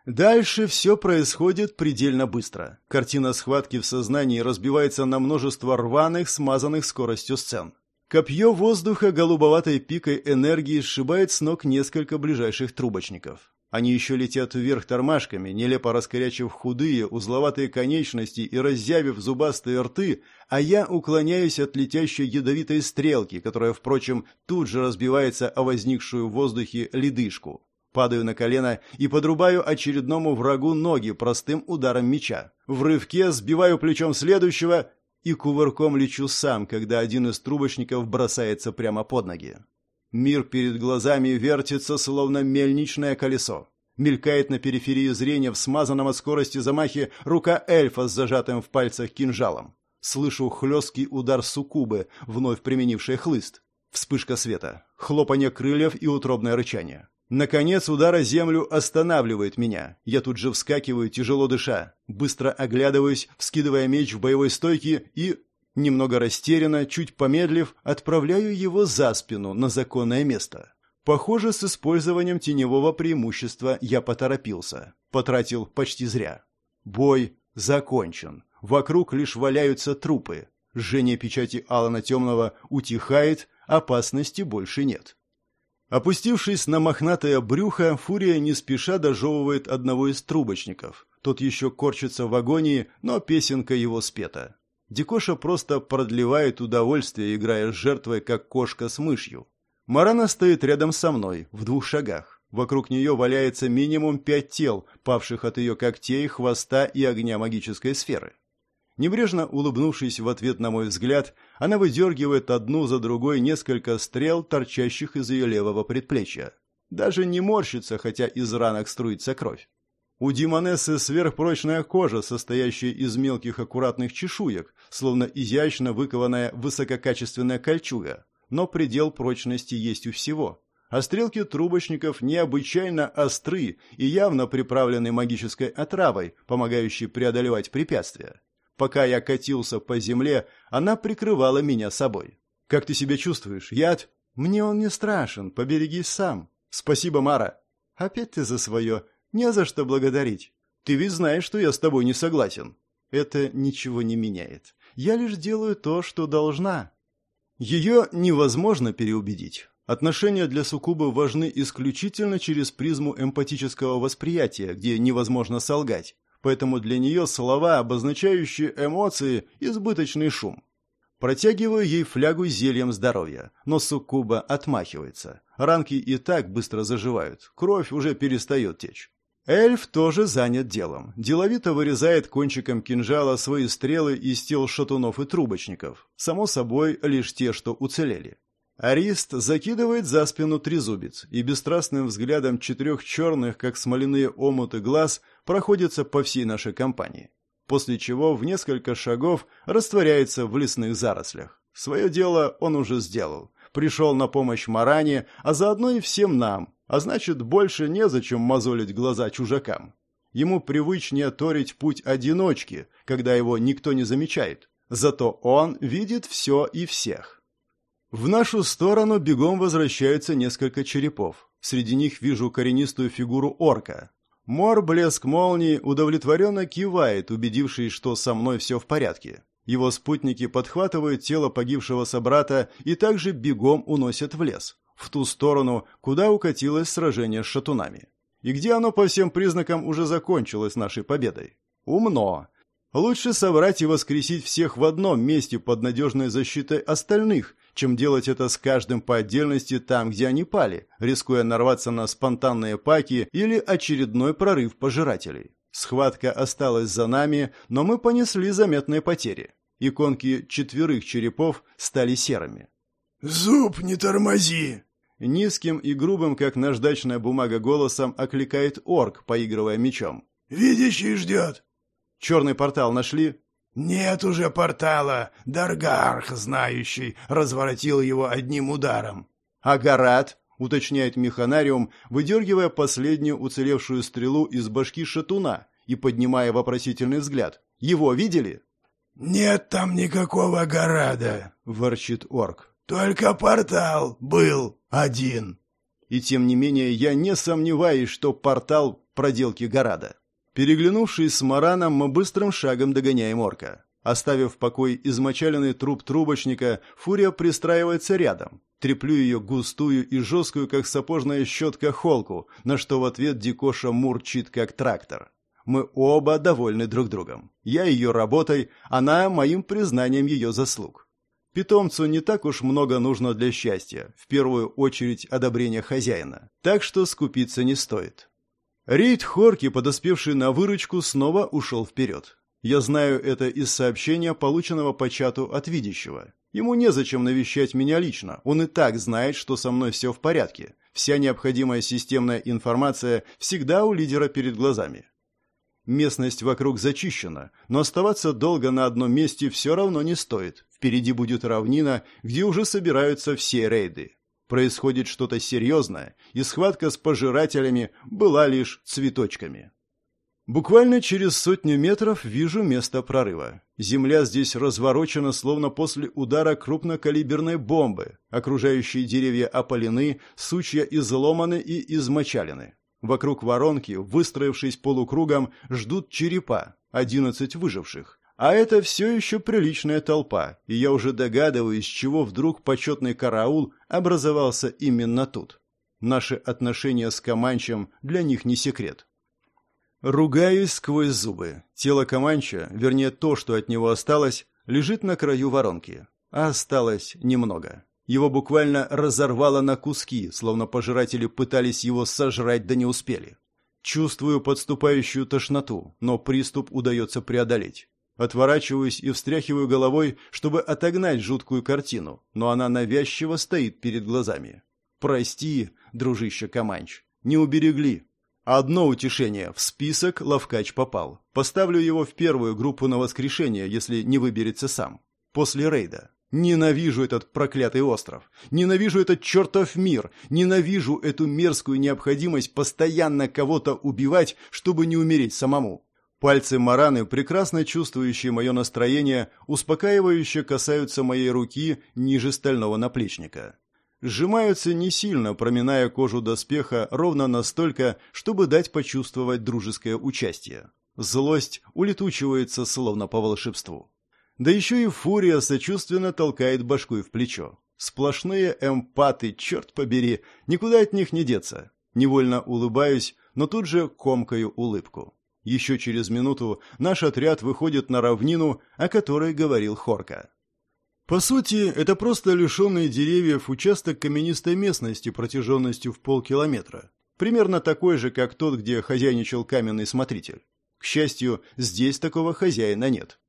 Дальше все происходит предельно быстро. Картина схватки в сознании разбивается на множество рваных, смазанных скоростью сцен. Копье воздуха голубоватой пикой энергии сшибает с ног несколько ближайших трубочников. Они еще летят вверх тормашками, нелепо раскорячив худые, узловатые конечности и разъявив зубастые рты, а я уклоняюсь от летящей ядовитой стрелки, которая, впрочем, тут же разбивается о возникшую в воздухе ледышку. Падаю на колено и подрубаю очередному врагу ноги простым ударом меча. В рывке сбиваю плечом следующего и кувырком лечу сам, когда один из трубочников бросается прямо под ноги. Мир перед глазами вертится, словно мельничное колесо. Мелькает на периферии зрения в смазанном от скорости замахе рука эльфа с зажатым в пальцах кинжалом. Слышу хлесткий удар суккубы, вновь применившей хлыст. Вспышка света, хлопанье крыльев и утробное рычание. Наконец удар о землю останавливает меня. Я тут же вскакиваю, тяжело дыша. Быстро оглядываюсь, вскидывая меч в боевой стойке и, немного растерянно, чуть помедлив, отправляю его за спину на законное место. Похоже, с использованием теневого преимущества я поторопился. Потратил почти зря. Бой закончен. Вокруг лишь валяются трупы. Жжение печати Алана Темного утихает, опасности больше нет. Опустившись на мохнатое брюхо, Фурия не спеша дожевывает одного из трубочников. Тот еще корчится в агонии, но песенка его спета. Дикоша просто продлевает удовольствие, играя с жертвой, как кошка с мышью. Марана стоит рядом со мной, в двух шагах. Вокруг нее валяется минимум пять тел, павших от ее когтей, хвоста и огня магической сферы. Небрежно улыбнувшись в ответ на мой взгляд, она выдергивает одну за другой несколько стрел, торчащих из ее левого предплечья. Даже не морщится, хотя из ранок струится кровь. У Димонессы сверхпрочная кожа, состоящая из мелких аккуратных чешуек, словно изящно выкованная высококачественная кольчуга. Но предел прочности есть у всего. А стрелки трубочников необычайно остры и явно приправлены магической отравой, помогающей преодолевать препятствия. Пока я катился по земле, она прикрывала меня собой. «Как ты себя чувствуешь? Яд?» «Мне он не страшен, поберегись сам». «Спасибо, Мара». «Опять ты за свое. Не за что благодарить. Ты ведь знаешь, что я с тобой не согласен». «Это ничего не меняет. Я лишь делаю то, что должна». Ее невозможно переубедить. Отношения для суккубы важны исключительно через призму эмпатического восприятия, где невозможно солгать поэтому для нее слова, обозначающие эмоции, избыточный шум. Протягиваю ей флягу зельем здоровья, но суккуба отмахивается. Ранки и так быстро заживают, кровь уже перестает течь. Эльф тоже занят делом. Деловито вырезает кончиком кинжала свои стрелы из тел шатунов и трубочников. Само собой, лишь те, что уцелели. Арист закидывает за спину трезубец и бесстрастным взглядом четырех черных, как смоляные омуты глаз, проходится по всей нашей компании. После чего в несколько шагов растворяется в лесных зарослях. Свое дело он уже сделал. Пришел на помощь Маране, а заодно и всем нам, а значит, больше незачем мозолить глаза чужакам. Ему привычнее торить путь одиночки, когда его никто не замечает. Зато он видит все и всех. В нашу сторону бегом возвращаются несколько черепов. Среди них вижу коренистую фигуру орка. Мор блеск молнии удовлетворенно кивает, убедившись, что со мной все в порядке. Его спутники подхватывают тело погибшего собрата и также бегом уносят в лес, в ту сторону, куда укатилось сражение с шатунами. И где оно по всем признакам уже закончилось нашей победой. Умно. Лучше собрать и воскресить всех в одном месте под надежной защитой остальных, чем делать это с каждым по отдельности там, где они пали, рискуя нарваться на спонтанные паки или очередной прорыв пожирателей. Схватка осталась за нами, но мы понесли заметные потери. Иконки четверых черепов стали серыми. «Зуб, не тормози!» Низким и грубым, как наждачная бумага, голосом окликает орк, поигрывая мечом. «Видящий ждет!» «Черный портал нашли?» «Нет уже портала. Даргарх, знающий, разворотил его одним ударом». «А Гарат?» — уточняет механариум, выдергивая последнюю уцелевшую стрелу из башки шатуна и поднимая вопросительный взгляд. «Его видели?» «Нет там никакого Гарада», — ворчит орк. «Только портал был один». И тем не менее я не сомневаюсь, что портал — проделки Гарада. Переглянувшись с Мараном, мы быстрым шагом догоняем орка. Оставив в покой измочаленный труп трубочника, Фурия пристраивается рядом. Треплю ее густую и жесткую, как сапожная щетка, холку, на что в ответ Дикоша мурчит, как трактор. Мы оба довольны друг другом. Я ее работой, она моим признанием ее заслуг. Питомцу не так уж много нужно для счастья, в первую очередь одобрение хозяина, так что скупиться не стоит. Рейд Хорки, подоспевший на выручку, снова ушел вперед. Я знаю это из сообщения, полученного по чату от видящего. Ему незачем навещать меня лично, он и так знает, что со мной все в порядке. Вся необходимая системная информация всегда у лидера перед глазами. Местность вокруг зачищена, но оставаться долго на одном месте все равно не стоит. Впереди будет равнина, где уже собираются все рейды. Происходит что-то серьезное, и схватка с пожирателями была лишь цветочками. Буквально через сотню метров вижу место прорыва. Земля здесь разворочена, словно после удара крупнокалиберной бомбы. Окружающие деревья опалены, сучья изломаны и измочалены. Вокруг воронки, выстроившись полукругом, ждут черепа, одиннадцать выживших. А это все еще приличная толпа, и я уже догадываюсь, чего вдруг почетный караул образовался именно тут. Наши отношения с Каманчем для них не секрет. Ругаюсь сквозь зубы. Тело Каманча, вернее то, что от него осталось, лежит на краю воронки. А осталось немного. Его буквально разорвало на куски, словно пожиратели пытались его сожрать, да не успели. Чувствую подступающую тошноту, но приступ удается преодолеть. Отворачиваюсь и встряхиваю головой, чтобы отогнать жуткую картину, но она навязчиво стоит перед глазами. «Прости, дружище Каманч, не уберегли». Одно утешение. В список Лавкач попал. Поставлю его в первую группу на воскрешение, если не выберется сам. После рейда. Ненавижу этот проклятый остров. Ненавижу этот чертов мир. Ненавижу эту мерзкую необходимость постоянно кого-то убивать, чтобы не умереть самому. Пальцы Мараны, прекрасно чувствующие мое настроение, успокаивающе касаются моей руки ниже стального наплечника. Сжимаются не сильно, проминая кожу доспеха ровно настолько, чтобы дать почувствовать дружеское участие. Злость улетучивается словно по волшебству. Да еще и фурия сочувственно толкает башкой в плечо. Сплошные эмпаты, черт побери, никуда от них не деться. Невольно улыбаюсь, но тут же комкаю улыбку. Еще через минуту наш отряд выходит на равнину, о которой говорил Хорка. По сути, это просто лишенный деревьев участок каменистой местности протяженностью в полкилометра. Примерно такой же, как тот, где хозяйничал каменный смотритель. К счастью, здесь такого хозяина нет.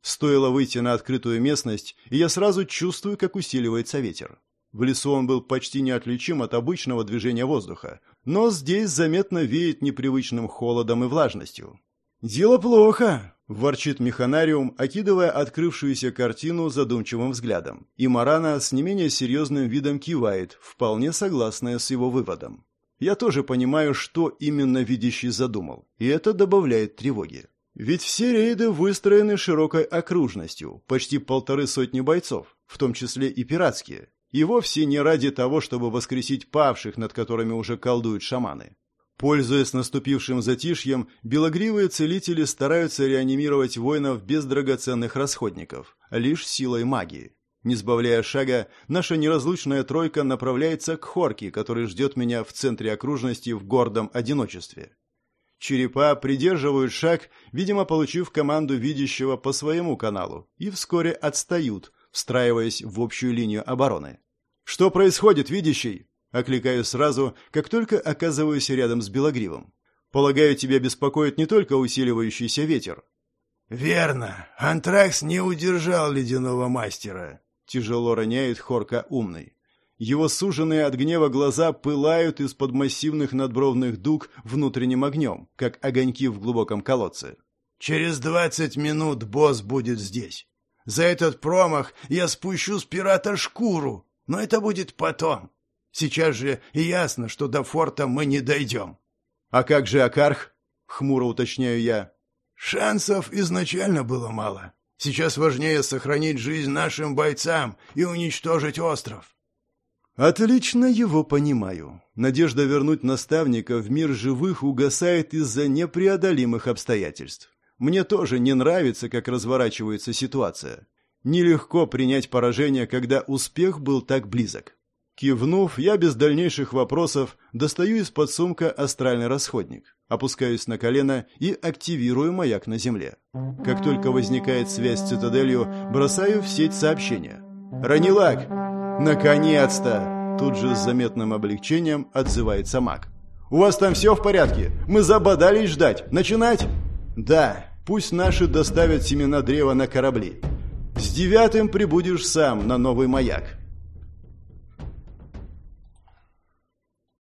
Стоило выйти на открытую местность, и я сразу чувствую, как усиливается ветер. В лесу он был почти неотличим от обычного движения воздуха, но здесь заметно веет непривычным холодом и влажностью. «Дело плохо», – ворчит механариум, окидывая открывшуюся картину задумчивым взглядом. И Марана с не менее серьезным видом кивает, вполне согласная с его выводом. Я тоже понимаю, что именно видящий задумал, и это добавляет тревоги. Ведь все рейды выстроены широкой окружностью, почти полторы сотни бойцов, в том числе и пиратские, и вовсе не ради того, чтобы воскресить павших, над которыми уже колдуют шаманы. Пользуясь наступившим затишьем, белогривые целители стараются реанимировать воинов без драгоценных расходников, лишь силой магии. Не сбавляя шага, наша неразлучная тройка направляется к Хорке, который ждет меня в центре окружности в гордом одиночестве. Черепа придерживают шаг, видимо, получив команду видящего по своему каналу, и вскоре отстают, встраиваясь в общую линию обороны. «Что происходит, видящий?» Окликаю сразу, как только оказываюсь рядом с Белогривом. «Полагаю, тебя беспокоит не только усиливающийся ветер». «Верно. Антракс не удержал ледяного мастера», — тяжело роняет Хорка умный. Его суженные от гнева глаза пылают из-под массивных надбровных дуг внутренним огнем, как огоньки в глубоком колодце. «Через двадцать минут босс будет здесь. За этот промах я спущу с пирата шкуру, но это будет потом. Сейчас же ясно, что до форта мы не дойдем». «А как же Акарх?» — хмуро уточняю я. «Шансов изначально было мало. Сейчас важнее сохранить жизнь нашим бойцам и уничтожить остров. Отлично его понимаю. Надежда вернуть наставника в мир живых угасает из-за непреодолимых обстоятельств. Мне тоже не нравится, как разворачивается ситуация. Нелегко принять поражение, когда успех был так близок. Кивнув, я без дальнейших вопросов достаю из-под сумка астральный расходник, опускаюсь на колено и активирую маяк на земле. Как только возникает связь с цитаделью, бросаю в сеть сообщения. «Ранилак, «Наконец-то!» Тут же с заметным облегчением отзывается маг. «У вас там все в порядке? Мы забодались ждать. Начинать?» «Да, пусть наши доставят семена древа на корабли. С девятым прибудешь сам на новый маяк.